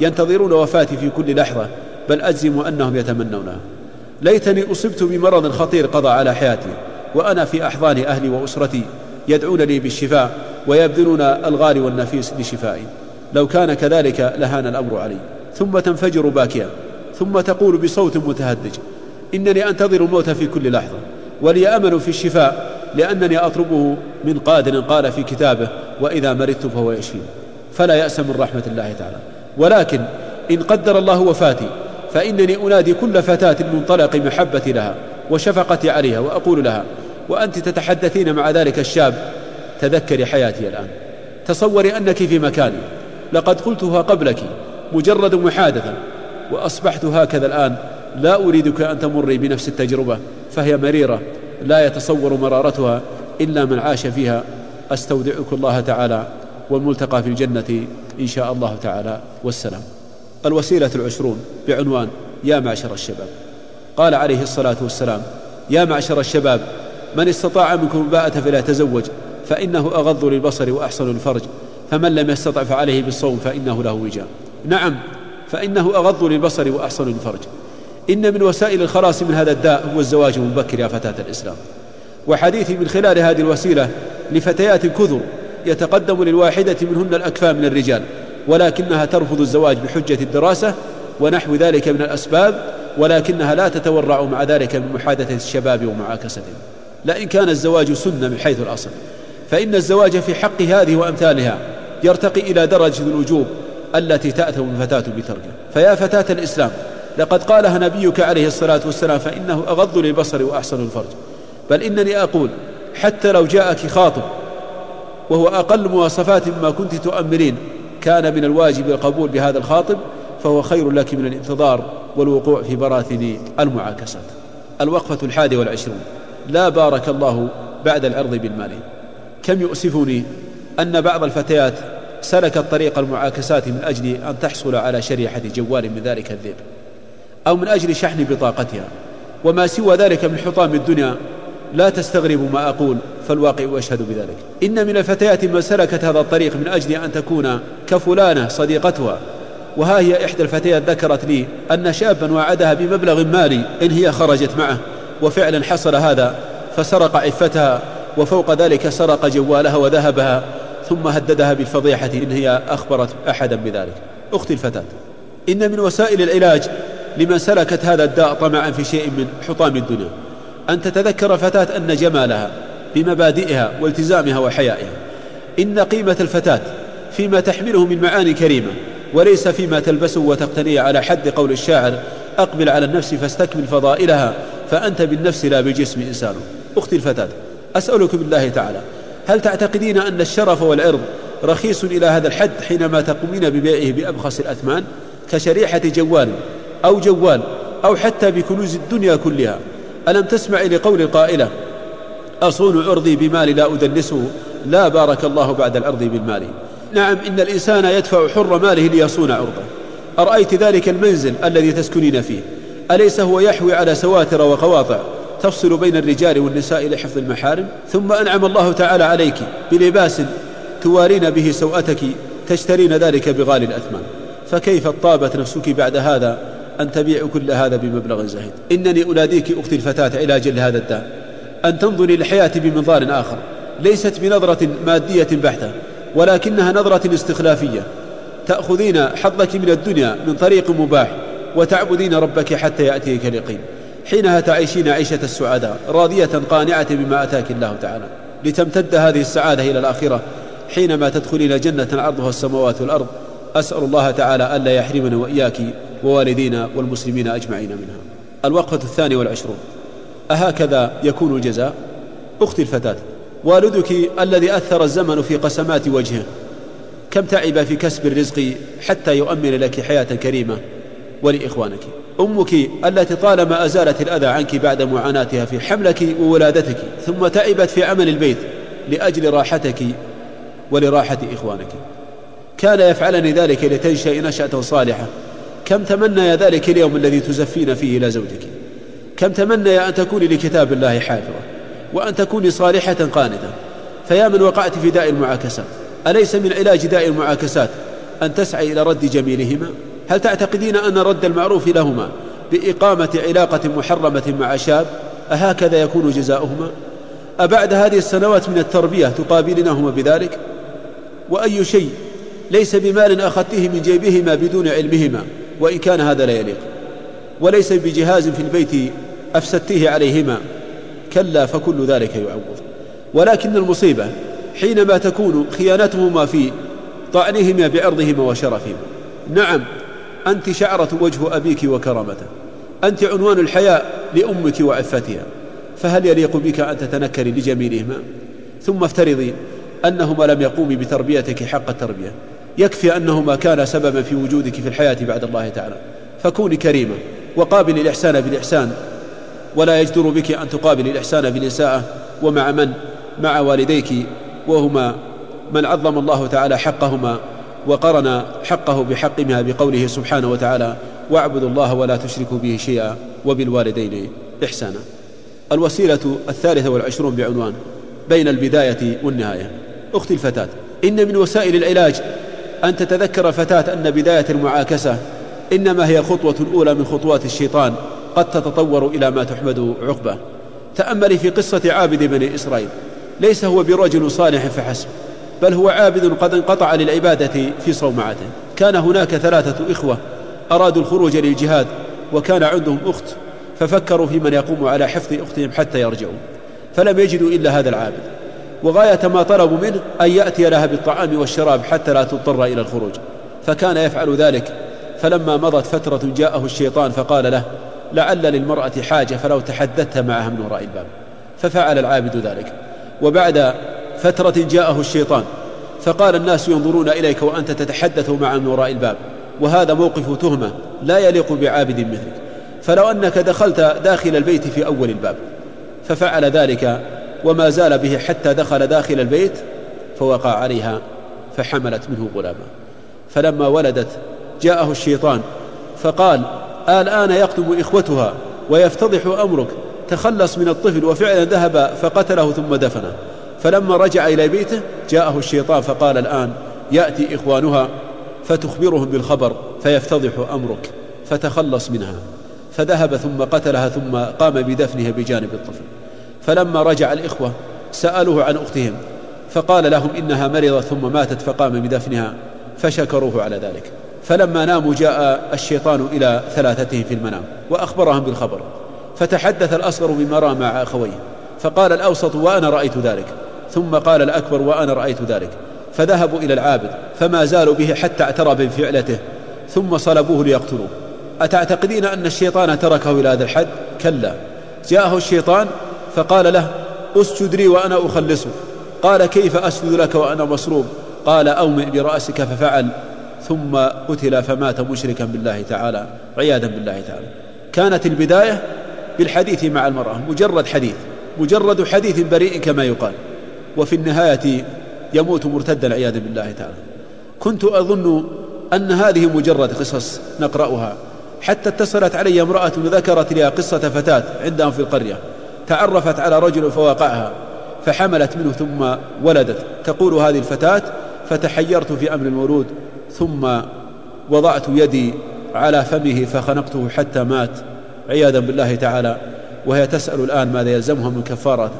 ينتظرون وفاتي في كل لحظة. بل أجزم أنهم يتمنونها. ليتني أصبت بمرض خطير قضى على حياتي وأنا في أحضان أهلي وأسرتي يدعون لي بالشفاء ويبذلون الغالي والنفيس لشفائي لو كان كذلك لهان الأمر علي. ثم تنفجر باكيا. ثم تقول بصوت متهدج إنني أنتظر الموت في كل لحظة ولي أمل في الشفاء لأنني أطلبه من قادر قال في كتابه وإذا مرضت فهو يشفين فلا يأس من رحمة الله تعالى. ولكن إن قدر الله وفاتي فإنني أنادي كل فتاة منطلق محبتي لها وشفقتي عليها وأقول لها وأنت تتحدثين مع ذلك الشاب تذكري حياتي الآن. تصوري أنك في مكاني. لقد قلتها قبلك مجرد محادثة وأصبحت هكذا الآن. لا أريدك أن تمري بنفس التجربة فهي مريرة لا يتصور مرارتها إلا من عاش فيها. أستودعك الله تعالى والملتقى في الجنة إن شاء الله تعالى. والسلام. الوسيلة العشرون بعنوان يا معشر الشباب. قال عليه الصلاة والسلام يا معشر الشباب من استطاع منكم الباءة فلا يتزوج فإنه أغض للبصر وأحسن الفرج فمن لم يستطع فعليه بالصوم فإنه له وجاء. نعم فإنه أغض للبصر وأحسن الفرج. إن من وسائل الخلاص من هذا الداء هو الزواج المبكر يا فتاة الإسلام. وحديثي من خلال هذه الوسيلة لفتيات كثر يتقدم للواحدة منهن الأكفاء من الرجال. ولكنها ترفض الزواج بحجة الدراسة ونحو ذلك من الأسباب ولكنها لا تتورع مع ذلك من محادثة الشباب ومعاكستهم لئن كان الزواج سنة من حيث الأصل فإن الزواج في حق هذه وأمثالها يرتقي إلى درجة الوجوب التي تأثم الفتاة بتركه. فيا فتاة الإسلام لقد قالها نبيك عليه الصلاة والسلام فإنه أغض للبصر وأحسن الفرج. بل إنني أقول حتى لو جاءك خاطب وهو أقل مواصفات مما كنت تؤملين كان من الواجب القبول بهذا الخاطب فهو خير لك من الانتظار والوقوع في براثن المعاكسات. الوقفة الحادية والعشرون. لا بارك الله بعد العرض بالمال. كم يؤسفني أن بعض الفتيات سلكت طريق المعاكسات من أجل أن تحصل على شريحة جوال من ذلك الذئب أو من أجل شحن بطاقتها. وما سوى ذلك من حطام الدنيا لا تستغرب ما أقول فالواقع يشهد بذلك. إن من الفتيات من سلكت هذا الطريق من أجل أن تكون كفلانة صديقتها. وها هي إحدى الفتيات ذكرت لي أن شابا وعدها بمبلغ مالي إن هي خرجت معه وفعلا حصل هذا فسرق عفتها وفوق ذلك سرق جوالها وذهبها ثم هددها بالفضيحة إن هي أخبرت أحدا بذلك. أختي الفتاة إن من وسائل العلاج لمن سلكت هذا الداء طمعا في شيء من حطام الدنيا. أن تتذكر فتاة أن جمالها بمبادئها والتزامها وحيائها. إن قيمة الفتاة فيما تحمله من معاني كريمة وليس فيما تلبسه وتقتنيه على حد قول الشاعر أقبل على النفس فاستكمل فضائلها فأنت بالنفس لا بالجسم إنسان. أختي الفتاة أسألك بالله تعالى هل تعتقدين أن الشرف والعرض رخيص إلى هذا الحد حينما تقومين ببيعه بأبخس الأثمان؟ كشريحة جوال أو جوال أو حتى بكنوز الدنيا كلها. ألم تسمعي لقول القائلة أصون عرضي بمال لا أدنسه لا بارك الله بعد العرض بالمال. نعم إن الإنسان يدفع حر ماله ليصون عرضه. أرأيت ذلك المنزل الذي تسكنين فيه؟ أليس هو يحوي على سواتر وقواطع تفصل بين الرجال والنساء لحفظ المحارم؟ ثم أنعم الله تعالى عليك بلباس توارين به سوءتك تشترين ذلك بغالي الأثمان فكيف طابت نفسك بعد هذا أن تبيع كل هذا بمبلغ زهيد؟ إنني أناديك أختي الفتاة علاجا لهذا الداء. أن تنظري للحياة بمنظار آخر ليست بنظرة مادية بحتة ولكنها نظرة استخلافية. تأخذين حظك من الدنيا من طريق مباح وتعبدين ربك حتى يأتيك اليقين. حينها تعيشين عيشة السعداء راضية قانعة بما أتاك الله تعالى. لتمتد هذه السعادة إلى الآخرة حينما تدخلين جنة عرضها السماوات والأرض أسأل الله تعالى ألا يحرمنا وإياك ووالدينا والمسلمين أجمعين منها. الوقفة الثانية والعشرون. أهكذا يكون الجزاء. أختي الفتاة والدك الذي أثر الزمن في قسمات وجهه. كم تعب في كسب الرزق حتى يؤمن لك حياة كريمة. ولإخوانك أمك التي طالما أزالت الأذى عنك بعد معاناتها في حملك وولادتك ثم تعبت في عمل البيت لأجل راحتك ولراحة إخوانك. كان يفعلني ذلك لتنشأ نشأة صالحة. كم تمنى ذلك اليوم الذي تزفين فيه إلى زوجك؟ كم تمنى أن تكوني لكتاب الله حافظة وأن تكوني صالحة قانتة فيا من وقعت في داء المعاكسات. أليس من علاج داء المعاكسات أن تسعي إلى رد جميلهما؟ هل تعتقدين أن رد المعروف لهما بإقامة علاقة محرمة مع شاب؟ أهكذا يكون جزاؤهما؟ أبعد هذه السنوات من التربية تقابلنهما بذلك؟ وأي شيء ليس بمال أخذته من جيبهما بدون علمهما وإن كان هذا لا يليق. وليس بجهاز في البيت أفسدتيه عليهما. كلا فكل ذلك يعوض. ولكن المصيبة حينما تكون خيانتهما في طعنهما بعرضهما وشرفهما. نعم أنت شعرة وجه أبيك وكرامته. أنت عنوان الحياء لأمك وعفتها. فهل يليق بك أن تتنكري لجميلهما؟ ثم افترضي أنهما لم يقومي بتربيتك حق التربية. يكفي أنهما كان سببا في وجودك في الحياة بعد الله تعالى. فكوني كريمة وقابل الإحسان بالإحسان ولا يجدر بك أن تقابل الإحسان بالإساءة ومع من؟ مع والديك وهما من عظم الله تعالى حقهما وقرن حقه بحقهما بقوله سبحانه وتعالى واعبدوا الله ولا تشركوا به شيئا وبالوالدين إحسانا. الوسيلة الثالثة والعشرون بعنوان بين البداية والنهاية. أختي الفتاة إن من وسائل العلاج أن تتذكر الفتاة أن بداية المعاكسة إنما هي خطوة أولى من خطوات الشيطان قد تتطور إلى ما تحمد عقبه تأملي في قصة عابد بني إسرائيل. ليس هو برجل صالح فحسب بل هو عابد قد انقطع للعبادة في صومعته. كان هناك ثلاثة إخوة أرادوا الخروج للجهاد وكان عندهم أخت ففكروا في من يقوم على حفظ أختهم حتى يرجعوا. فلم يجدوا إلا هذا العابد. وغاية ما طلبوا منه أن يأتي لها بالطعام والشراب حتى لا تضطر إلى الخروج. فكان يفعل ذلك فلما مضت فترة جاءه الشيطان فقال له لعل للمرأة حاجة فلو تحدثت معها من وراء الباب. ففعل العابد ذلك. وبعد فترة جاءه الشيطان فقال الناس ينظرون إليك وأنت تتحدث مع من وراء الباب. وهذا موقف تهمة لا يليق بعابد مثلك. فلو أنك دخلت داخل البيت في أول الباب ففعل ذلك وما زال به حتى دخل داخل البيت فوقع عليها فحملت منه غلاما. فلما ولدت جاءه الشيطان فقال الآن يقتب إخوتها ويفتضح أمرك. تخلص من الطفل وفعلا ذهب فقتله ثم دفنه. فلما رجع إلى بيته جاءه الشيطان فقال الآن يأتي إخوانها فتخبرهم بالخبر فيفتضح أمرك. فتخلص منها. فذهب ثم قتلها ثم قام بدفنها بجانب الطفل. فلما رجع الإخوة سألوه عن أختهم. فقال لهم إنها مرضت ثم ماتت فقام بدفنها فشكروه على ذلك. فلما ناموا جاء الشيطان إلى ثلاثتهم في المنام وأخبرهم بالخبر. فتحدث الأصغر بما رأى مع أخويه فقال الأوسط وأنا رأيت ذلك. ثم قال الأكبر وأنا رأيت ذلك. فذهبوا إلى العابد فما زالوا به حتى اعترف بفعلته ثم صلبوه ليقتلوه. أتعتقدين أن الشيطان تركه إلى هذا الحد؟ كلا. جاءه الشيطان فقال له أسجد لي وأنا أخلصه. قال كيف أسجد لك وأنا مصروب قال أومئ برأسك ففعل. ثم قتل فمات مشركا بالله تعالى عياذا بالله تعالى. كانت البداية بالحديث مع المرأة مجرد حديث مجرد حديث بريء كما يقال. وفي النهاية يموت مرتدا عياذا بالله تعالى. كنت أظن أن هذه مجرد قصص نقرأها. حتى اتصلت علي امرأة ذكرت لي قصة فتاة عندهم في القرية. تعرفت على رجل فوقعها فحملت منه ثم ولدت. تقول هذه الفتاة فتحيرت في أمر المولود ثم وضعت يدي على فمه فخنقته حتى مات. عياذا بالله تعالى. وهي تسأل الآن ماذا يلزمها من كفارة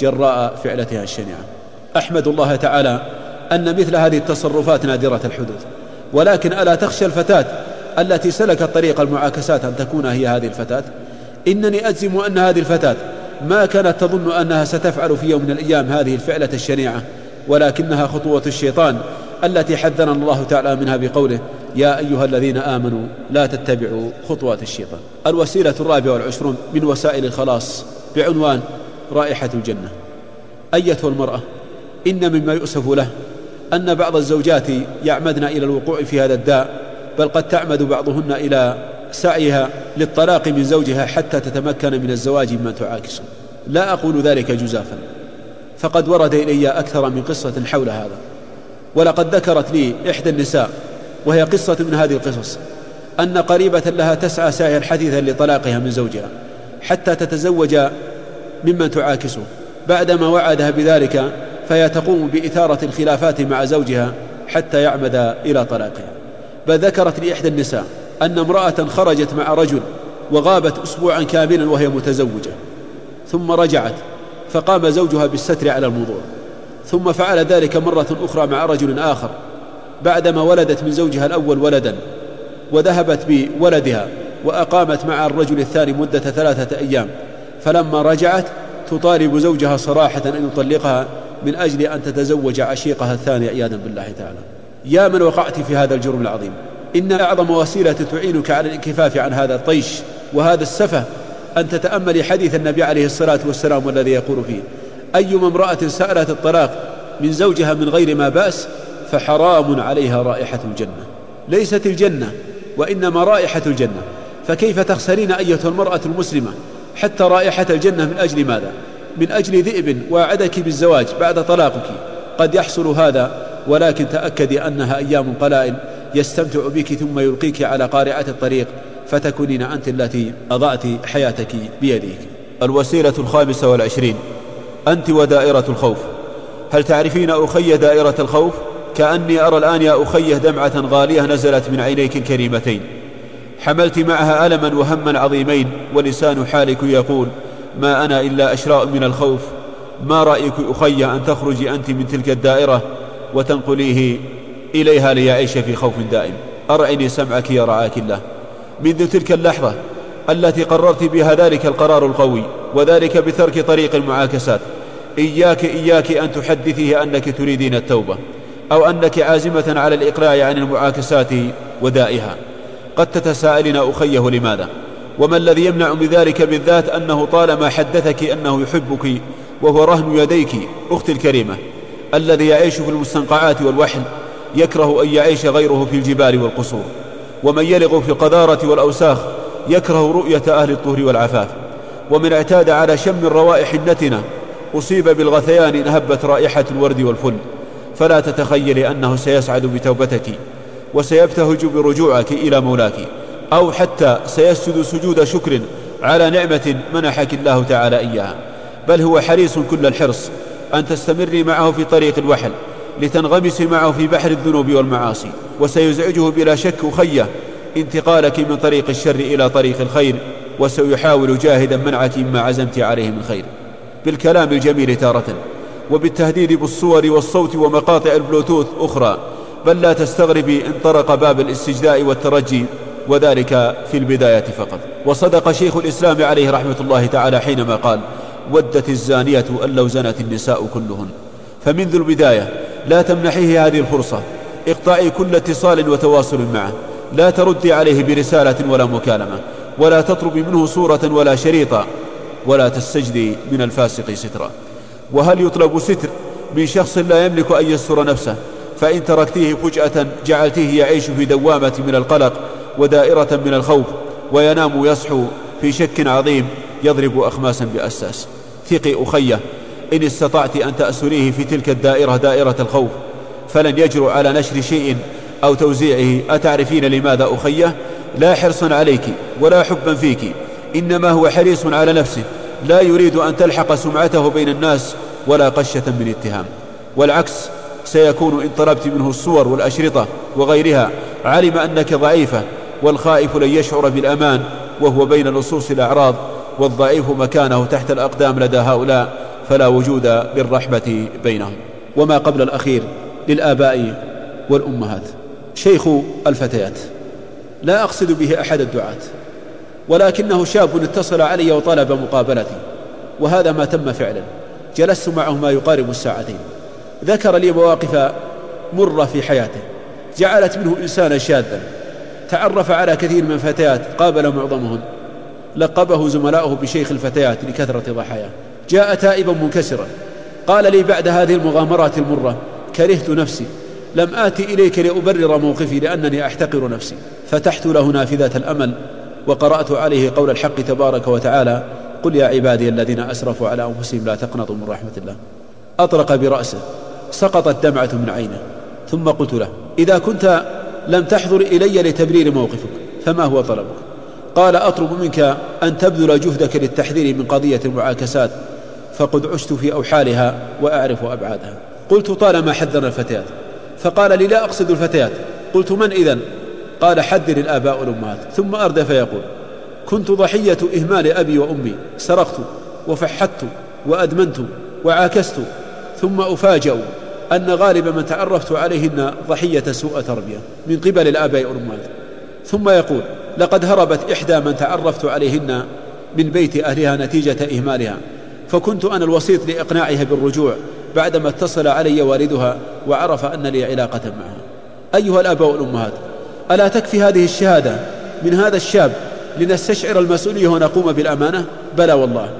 جراء فعلتها الشنيعة. أحمد الله تعالى أن مثل هذه التصرفات نادرة الحدوث ولكن ألا تخشى الفتاة التي سلكت طريق المعاكسات أن تكون هي هذه الفتاة؟ إنني أجزم أن هذه الفتاة ما كانت تظن أنها ستفعل في يوم من الأيام هذه الفعلة الشنيعة ولكنها خطوة الشيطان التي حذرنا الله تعالى منها بقوله يا أيها الذين آمنوا لا تتبعوا خطوات الشيطان. الوسيلة الرابعة والعشرون من وسائل الخلاص بعنوان رائحة الجنة. أيتها المرأة إن مما يؤسف له أن بعض الزوجات يعمدن إلى الوقوع في هذا الداء بل قد تعمد بعضهن إلى سعيها للطلاق من زوجها حتى تتمكن من الزواج ممن تعاكسه لا أقول ذلك جزافا فقد ورد إلي أكثر من قصة حول هذا. ولقد ذكرت لي إحدى النساء وهي قصة من هذه القصص أن قريبة لها تسعى سعيا حثيثا لطلاقها من زوجها حتى تتزوج ممن تعاكسه. بعدما وعدها بذلك فهي تقوم بإثارة الخلافات مع زوجها حتى يعمد إلى طلاقها. بل ذكرت لإحدى النساء أن امرأة خرجت مع رجل وغابت أسبوعا كاملا وهي متزوجة ثم رجعت فقام زوجها بالستر على الموضوع. ثم فعل ذلك مرة أخرى مع رجل آخر بعدما ولدت من زوجها الأول ولدا وذهبت بولدها وأقامت مع الرجل الثاني مدة ثلاثة أيام. فلما رجعت تطالب زوجها صراحة أن يطلقها من أجل أن تتزوج عشيقها الثاني عياذا بالله تعالى. يا من وقعت في هذا الجرم العظيم. إن أعظم وسيلة تعينك على الانكفاف عن هذا الطيش وهذا السفه أن تتأمل حديث النبي عليه الصلاة والسلام والذي يقول فيه. أيما امرأة سألت الطلاق من زوجها من غير ما بأس فحرام عليها رائحة الجنة. ليست الجنة وإنما رائحة الجنة. فكيف تخسرين أيتها المرأة المسلمة حتى رائحة الجنة من أجل ماذا؟ من أجل ذئب واعدك بالزواج بعد طلاقك. قد يحصل هذا ولكن تأكدي أنها أيام قلائل يستمتع بك ثم يلقيك على قارعة الطريق فتكونين أنت التي أضعت حياتك بيديك. الوسيلة الخامسة والعشرين. أنت ودائرة الخوف. هل تعرفين أخي دائرة الخوف؟ كأني أرى الآن يا أخيه دمعة غالية نزلت من عينيك الكريمتين حملت معها ألما وهما عظيمين ولسان حالك يقول ما أنا إلا أشراء من الخوف. ما رأيك أخي أن تخرجي أنت من تلك الدائرة وتنقليه إليها ليعيش في خوف دائم؟ أرعني سمعك يا رعاك الله. منذ تلك اللحظة التي قررت بها ذلك القرار القوي وذلك بترك طريق المعاكسات. إياك إياك أن تحدثيه أنك تريدين التوبة أو أنك عازمة على الإقلاع عن المعاكسات ودائها. قد تتساءلين أخيه لماذا؟ وما الذي يمنع من ذلك بالذات أنه طالما حدثك أنه يحبك وهو رهن يديك أختي الكريمة الذي يعيش في المستنقعات والوحل يكره أن يعيش غيره في الجبال والقصور ومن يلغ في القذارة والأوساخ يكره رؤية أهل الطهر والعفاف. ومن اعتاد على شم الروائح النتنة أصيب بالغثيان إن هبت رائحة الورد والفل. فلا تتخيلي أنه سيسعد بتوبتك وسيبتهج برجوعك إلى مولاك أو حتى سيسجد سجود شكر على نعمة منحك الله تعالى إياها. بل هو حريص كل الحرص أن تستمري معه في طريق الوحل لتنغمسي معه في بحر الذنوب والمعاصي. وسيزعجه بلا شك أخيه انتقالك من طريق الشر إلى طريق الخير وسيحاول جاهدا منعك مما عزمت عليه من خير. بالكلام الجميل تارة وبالتهديد بالصور والصوت ومقاطع البلوتوث أخرى بل لا تستغربي إن طرق باب الاستجداء والترجي وذلك في البداية فقط. وصدق شيخ الإسلام عليه رحمة الله تعالى حينما قال ودت الزانية أن لو زنت النساء كلهن فمنذ البداية لا تمنحيه هذه الفرصة اقطعي كل اتصال وتواصل معه. لا تردي عليه برسالة ولا مكالمة ولا تطلبي منه صورة ولا شريطا ولا تستجدي من الفاسق سترا وهل يطلب ستر من شخص لا يملك أن يستر نفسه؟ فإن تركتيه فجأة جعلتيه يعيش في دوامة من القلق ودائرة من الخوف وينام ويصحو في شك عظيم يضرب أخماسا بأساس. ثقي أخيه إن استطعت أن تأسريه في تلك الدائرة دائرة الخوف فلن يجرؤ على نشر شيء أو توزيعه أتعرفين لماذا أخيه؟ لا حرصا عليك ولا حبا فيك إنما هو حريص على نفسه لا يريد أن تلحق سمعته بين الناس ولا قشة من اتهام. والعكس سيكون إن طلبت منه الصور والأشرطة وغيرها علم أنك ضعيفة والخائف لن يشعر بالأمان وهو بين لصوص الأعراض والضعيف مكانه تحت الأقدام لدى هؤلاء فلا وجود للرحمة بينهم. وما قبل الأخير للآباء والأمهات. شيخ الفتيات. لا أقصد به أحد الدعاة ولكنه شاب اتصل علي وطلب مقابلتي وهذا ما تم فعلا. جلست معه ما يقارب الساعتين. ذكر لي مواقف مرة في حياته. جعلت منه إنسانا شاذا. تعرف على كثير من الفتيات قابل معظمهن لقبه زملاؤه بشيخ الفتيات لكثرة ضحاياه جاء تائبا منكسرا. قال لي بعد هذه المغامرات المرة كرهت نفسي. لم آتي إليك لأبرر موقفي لأنني أحتقر نفسي. فتحت له نافذة الأمل وقرأت عليه قول الحق تبارك وتعالى قل يا عبادي الذين أسرفوا على أنفسهم لا تقنطوا من رحمة الله. أطرق برأسه سقطت دمعة من عينه. ثم قلت له إذا كنت لم تحضر إلي لتبرير موقفك فما هو طلبك؟ قال أطلب منك أن تبذل جهدك للتحذير من قضية المعاكسات فقد عشت في أوحالها وأعرف أبعادها. قلت طالما حذر الفتيات. فقال لي لا أقصد الفتيات. قلت من إذن؟ قال حذر الآباء والأمهات. ثم أردف يقول كنت ضحية إهمال أبي وأمي. سرقت وفحت وأدمنت وعاكست. ثم أفاجأ أن غالب من تعرفت عليهن ضحية سوء تربية من قبل الآباء والأمهات. ثم يقول لقد هربت إحدى من تعرفت عليهن من بيت أهلها نتيجة إهمالها. فكنت أنا الوسيط لإقناعها بالرجوع. بعدما اتصل علي والدها وعرف أن لي علاقة معها. أيها الآباء والأمهات ألا تكفي هذه الشهادة من هذا الشاب لنستشعر المسؤولية ونقوم بالأمانة؟ بلى والله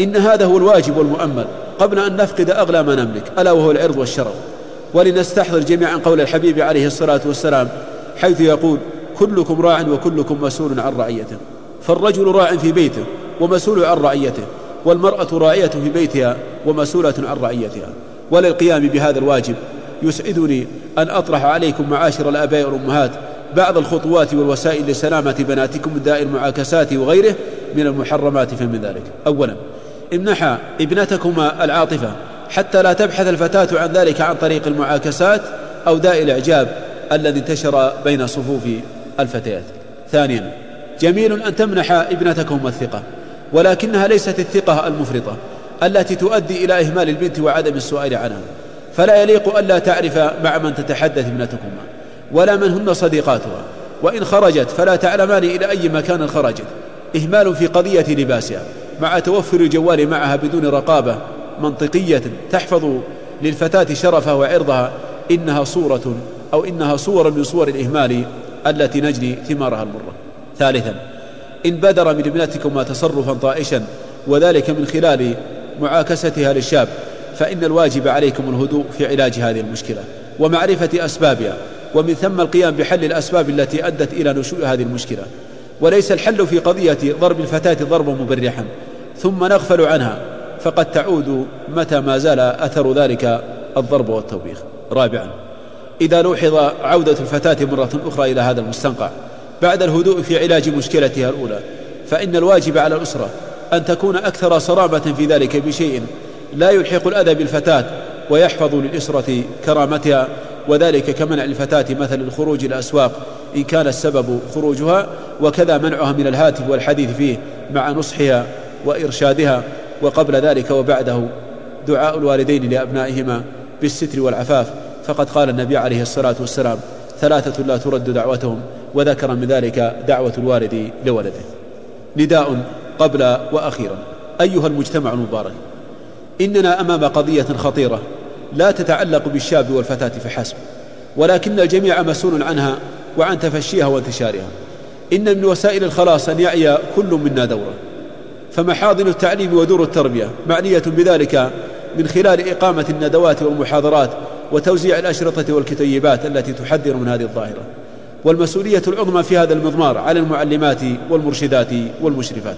إن هذا هو الواجب والمؤمل. قبل أن نفقد أغلى ما نملك ألا وهو العرض والشرف. ولنستحضر جميعا قول الحبيب عليه الصلاة والسلام حيث يقول كلكم راع وكلكم مسؤول عن رعيته. فالرجل راع في بيته ومسؤول عن رعيته. والمرأة راعية في بيتها ومسؤولة عن رعيتها. وللقيام بهذا الواجب يسعدني أن أطرح عليكم معاشر الآباء والأمهات بعض الخطوات والوسائل لسلامة بناتكم من داء المعاكسات وغيره من المحرمات فمن ذلك. أولا امنحا ابنتكما العاطفة حتى لا تبحث الفتاة عن ذلك عن طريق المعاكسات أو داء الإعجاب الذي انتشر بين صفوف الفتيات. ثانيا جميل أن تمنح ابنتكم الثقة. ولكنها ليست الثقة المفرطة التي تؤدي إلى إهمال البنت وعدم السؤال عنها. فلا يليق ألا تعرف مع من تتحدث ابنتكما ولا من هن صديقاتها. وإن خرجت فلا تعلمان إلى أي مكان خرجت. إهمال في قضية لباسها. مع توفر الجوال معها بدون رقابة منطقية تحفظ للفتاة شرفها وعرضها. إنها صورة أو إنها صور من صور الإهمال التي نجني ثمارها المرة. ثالثا إن بدر من ابنتكما تصرفا طائشا وذلك من خلال معاكستها للشاب فإن الواجب عليكم الهدوء في علاج هذه المشكلة ومعرفة أسبابها ومن ثم القيام بحل الأسباب التي أدت إلى نشوء هذه المشكلة وليس الحل في قضية ضرب الفتاة ضربا مبرحا ثم نغفل عنها فقد تعود متى ما زال أثر ذلك الضرب والتوبيخ. رابعا إذا لوحظ عودة الفتاة مرة أخرى إلى هذا المستنقع بعد الهدوء في علاج مشكلتها الأولى. فإن الواجب على الأسرة أن تكون أكثر صرامة في ذلك بشيء لا يلحق الأذى بالفتاة ويحفظ للأسرة كرامتها وذلك كمنع الفتاة مثل الخروج إلى الأسواق إن كان السبب خروجها وكذا منعها من الهاتف والحديث فيه مع نصحها وإرشادها. وقبل ذلك وبعده دعاء الوالدين لأبنائهما بالستر والعفاف. فقد قال النبي عليه الصلاة والسلام ثلاثة لا ترد دعوتهم. وذكر من ذلك دعوة الوالد لولده. نداء قبل وأخيرا. أيها المجتمع المبارك إننا أمام قضية خطيرة لا تتعلق بالشاب والفتاة فحسب ولكن الجميع مسؤول عنها وعن تفشيها وانتشارها. إن من وسائل الخلاص أن يعي كل منا دوره. فمحاضن التعليم ودور التربية معنية بذلك من خلال إقامة الندوات والمحاضرات وتوزيع الأشرطة والكتيبات التي تحذر من هذه الظاهرة. والمسؤولية العظمى في هذا المضمار على المعلمات والمرشدات والمشرفات.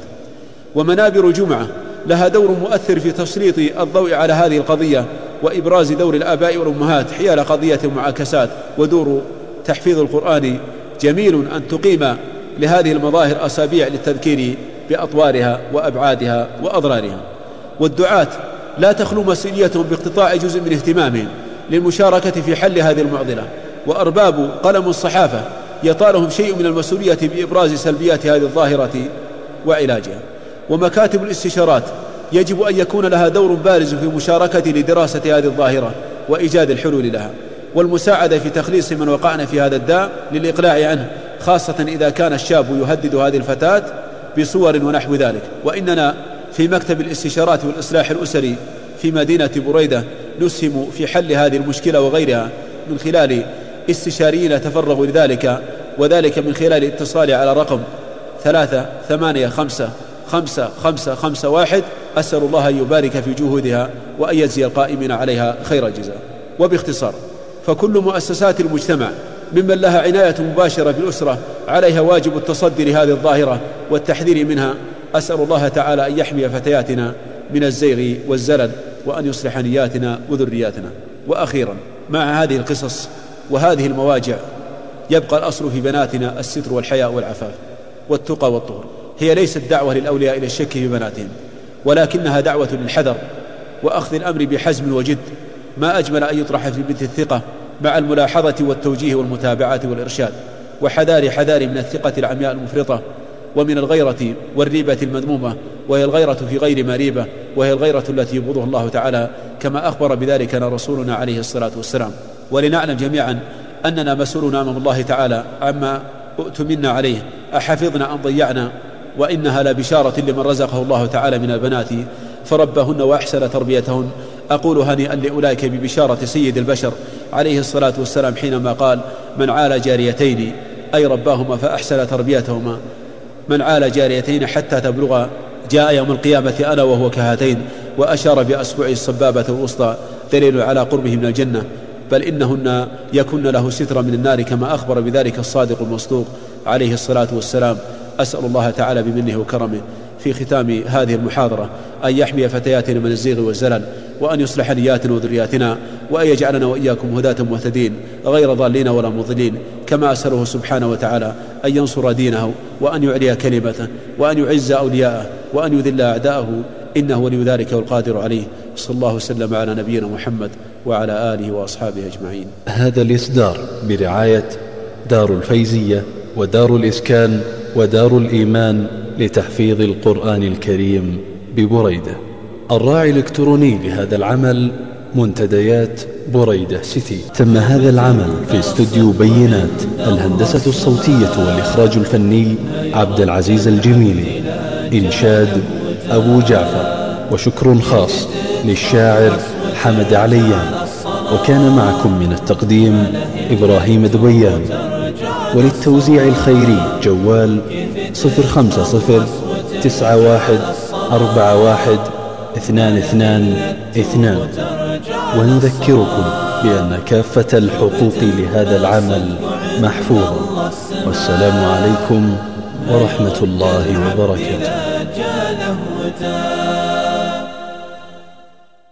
ومنابر جمعة لها دور مؤثر في تسليط الضوء على هذه القضية وإبراز دور الآباء والأمهات حيال قضية المعاكسات. ودور تحفيظ القرآن جميل أن تقيم لهذه المظاهر أسابيع للتذكير بأطوارها وأبعادها وأضرارها. والدعاة لا تخلو مسؤوليتهم باقتطاع جزء من اهتمامهم للمشاركة في حل هذه المعضلة. وأرباب قلم الصحافة يطالهم شيء من المسؤولية بإبراز سلبيات هذه الظاهرة وعلاجها. ومكاتب الاستشارات يجب أن يكون لها دور بارز في مشاركة لدراسة هذه الظاهرة وإيجاد الحلول لها. والمساعدة في تخليص من وقعنا في هذا الداء للإقلاع عنه خاصة إذا كان الشاب يهدد هذه الفتاة بصور ونحو ذلك. وإننا في مكتب الاستشارات والإصلاح الأسري في مدينة بريدة نسهم في حل هذه المشكلة وغيرها من خلال استشاريين تفرغوا لذلك وذلك من خلال الاتصال على رقم ثلاثة ثمانية خمسة خمسة خمسة خمسة واحد. أسأل الله أن يبارك في جهودها وأن يجزي القائمين عليها خير الجزاء. وباختصار فكل مؤسسات المجتمع ممن لها عناية مباشرة بالأسرة عليها واجب التصدي لهذه الظاهرة والتحذير منها. أسأل الله تعالى أن يحمي فتياتنا من الزيغ والزلل وأن يصلح نياتنا وذرياتنا. وأخيرا مع هذه القصص وهذه المواجع يبقى الأصل في بناتنا الستر والحياء والعفاف والتقى والطهر. هي ليست دعوة للأولياء إلى الشك في بناتهم ولكنها دعوة للحذر وأخذ الأمر بحزم وجد. ما أجمل أن يطرح في بنت الثقة مع الملاحظة والتوجيه والمتابعة والإرشاد وحذار حذار من الثقة العمياء المفرطة ومن الغيرة والريبة المذمومة. وهي الغيرة في غير مريبة وهي الغيرة التي يبغضها الله تعالى كما أخبر بذلك رسولنا عليه الصلاة والسلام. ولنعلم جميعا أننا مسؤولون أمام الله تعالى عما أؤتمنا عليه أحفظنا أم ضيعنا؟ وإنها لبشارة لمن رزقه الله تعالى من البنات فربهن وأحسن تربيتهن. أقول هنيئا لأولئك ببشارة سيد البشر عليه الصلاة والسلام حينما قال من عال جاريتين أي رباهما فأحسن تربيتهما. من عال جاريتين حتى تبلغ جاء يوم القيامة أنا وهو كهاتين وأشار بأصبعه السبابة الوسطى دليل على قربه من الجنة. بل إنهن يكن له سترا من النار كما أخبر بذلك الصادق المصدوق عليه الصلاة والسلام. أسأل الله تعالى بمنه وكرمه في ختام هذه المحاضرة أن يحمي فتياتنا من الزيغ والزلل وأن يصلح نياتنا وذرياتنا وأن يجعلنا وإياكم هداة مهتدين غير ضالين ولا مضلين. كما أسأله سبحانه وتعالى أن ينصر دينه وأن يعلي كلمته وأن يعز أولياءه وأن يذل أعداءه. إنه ولي ذلك والقادر عليه. صلى الله وسلم على نبينا محمد وعلى آله وأصحابه أجمعين. هذا الإصدار برعاية دار الفيزية ودار الإسكان ودار الإيمان لتحفيظ القرآن الكريم ببريدة. الراعي الإلكتروني لهذا العمل منتديات بريدة سيتي. تم هذا العمل في استوديو بينات الهندسة الصوتية والإخراج الفني عبد العزيز الجميلي. إنشاد أبو جعفر. وشكر خاص للشاعر حمد عليان وكان معكم من التقديم إبراهيم دبيان وللتوزيع الخيري جوال صفر خمسة صفر تسعة واحد أربعة واحد اثنان اثنان اثنان. ونذكركم بأن كافة الحقوق لهذا العمل محفوظة. والسلام عليكم ورحمة الله وبركاته.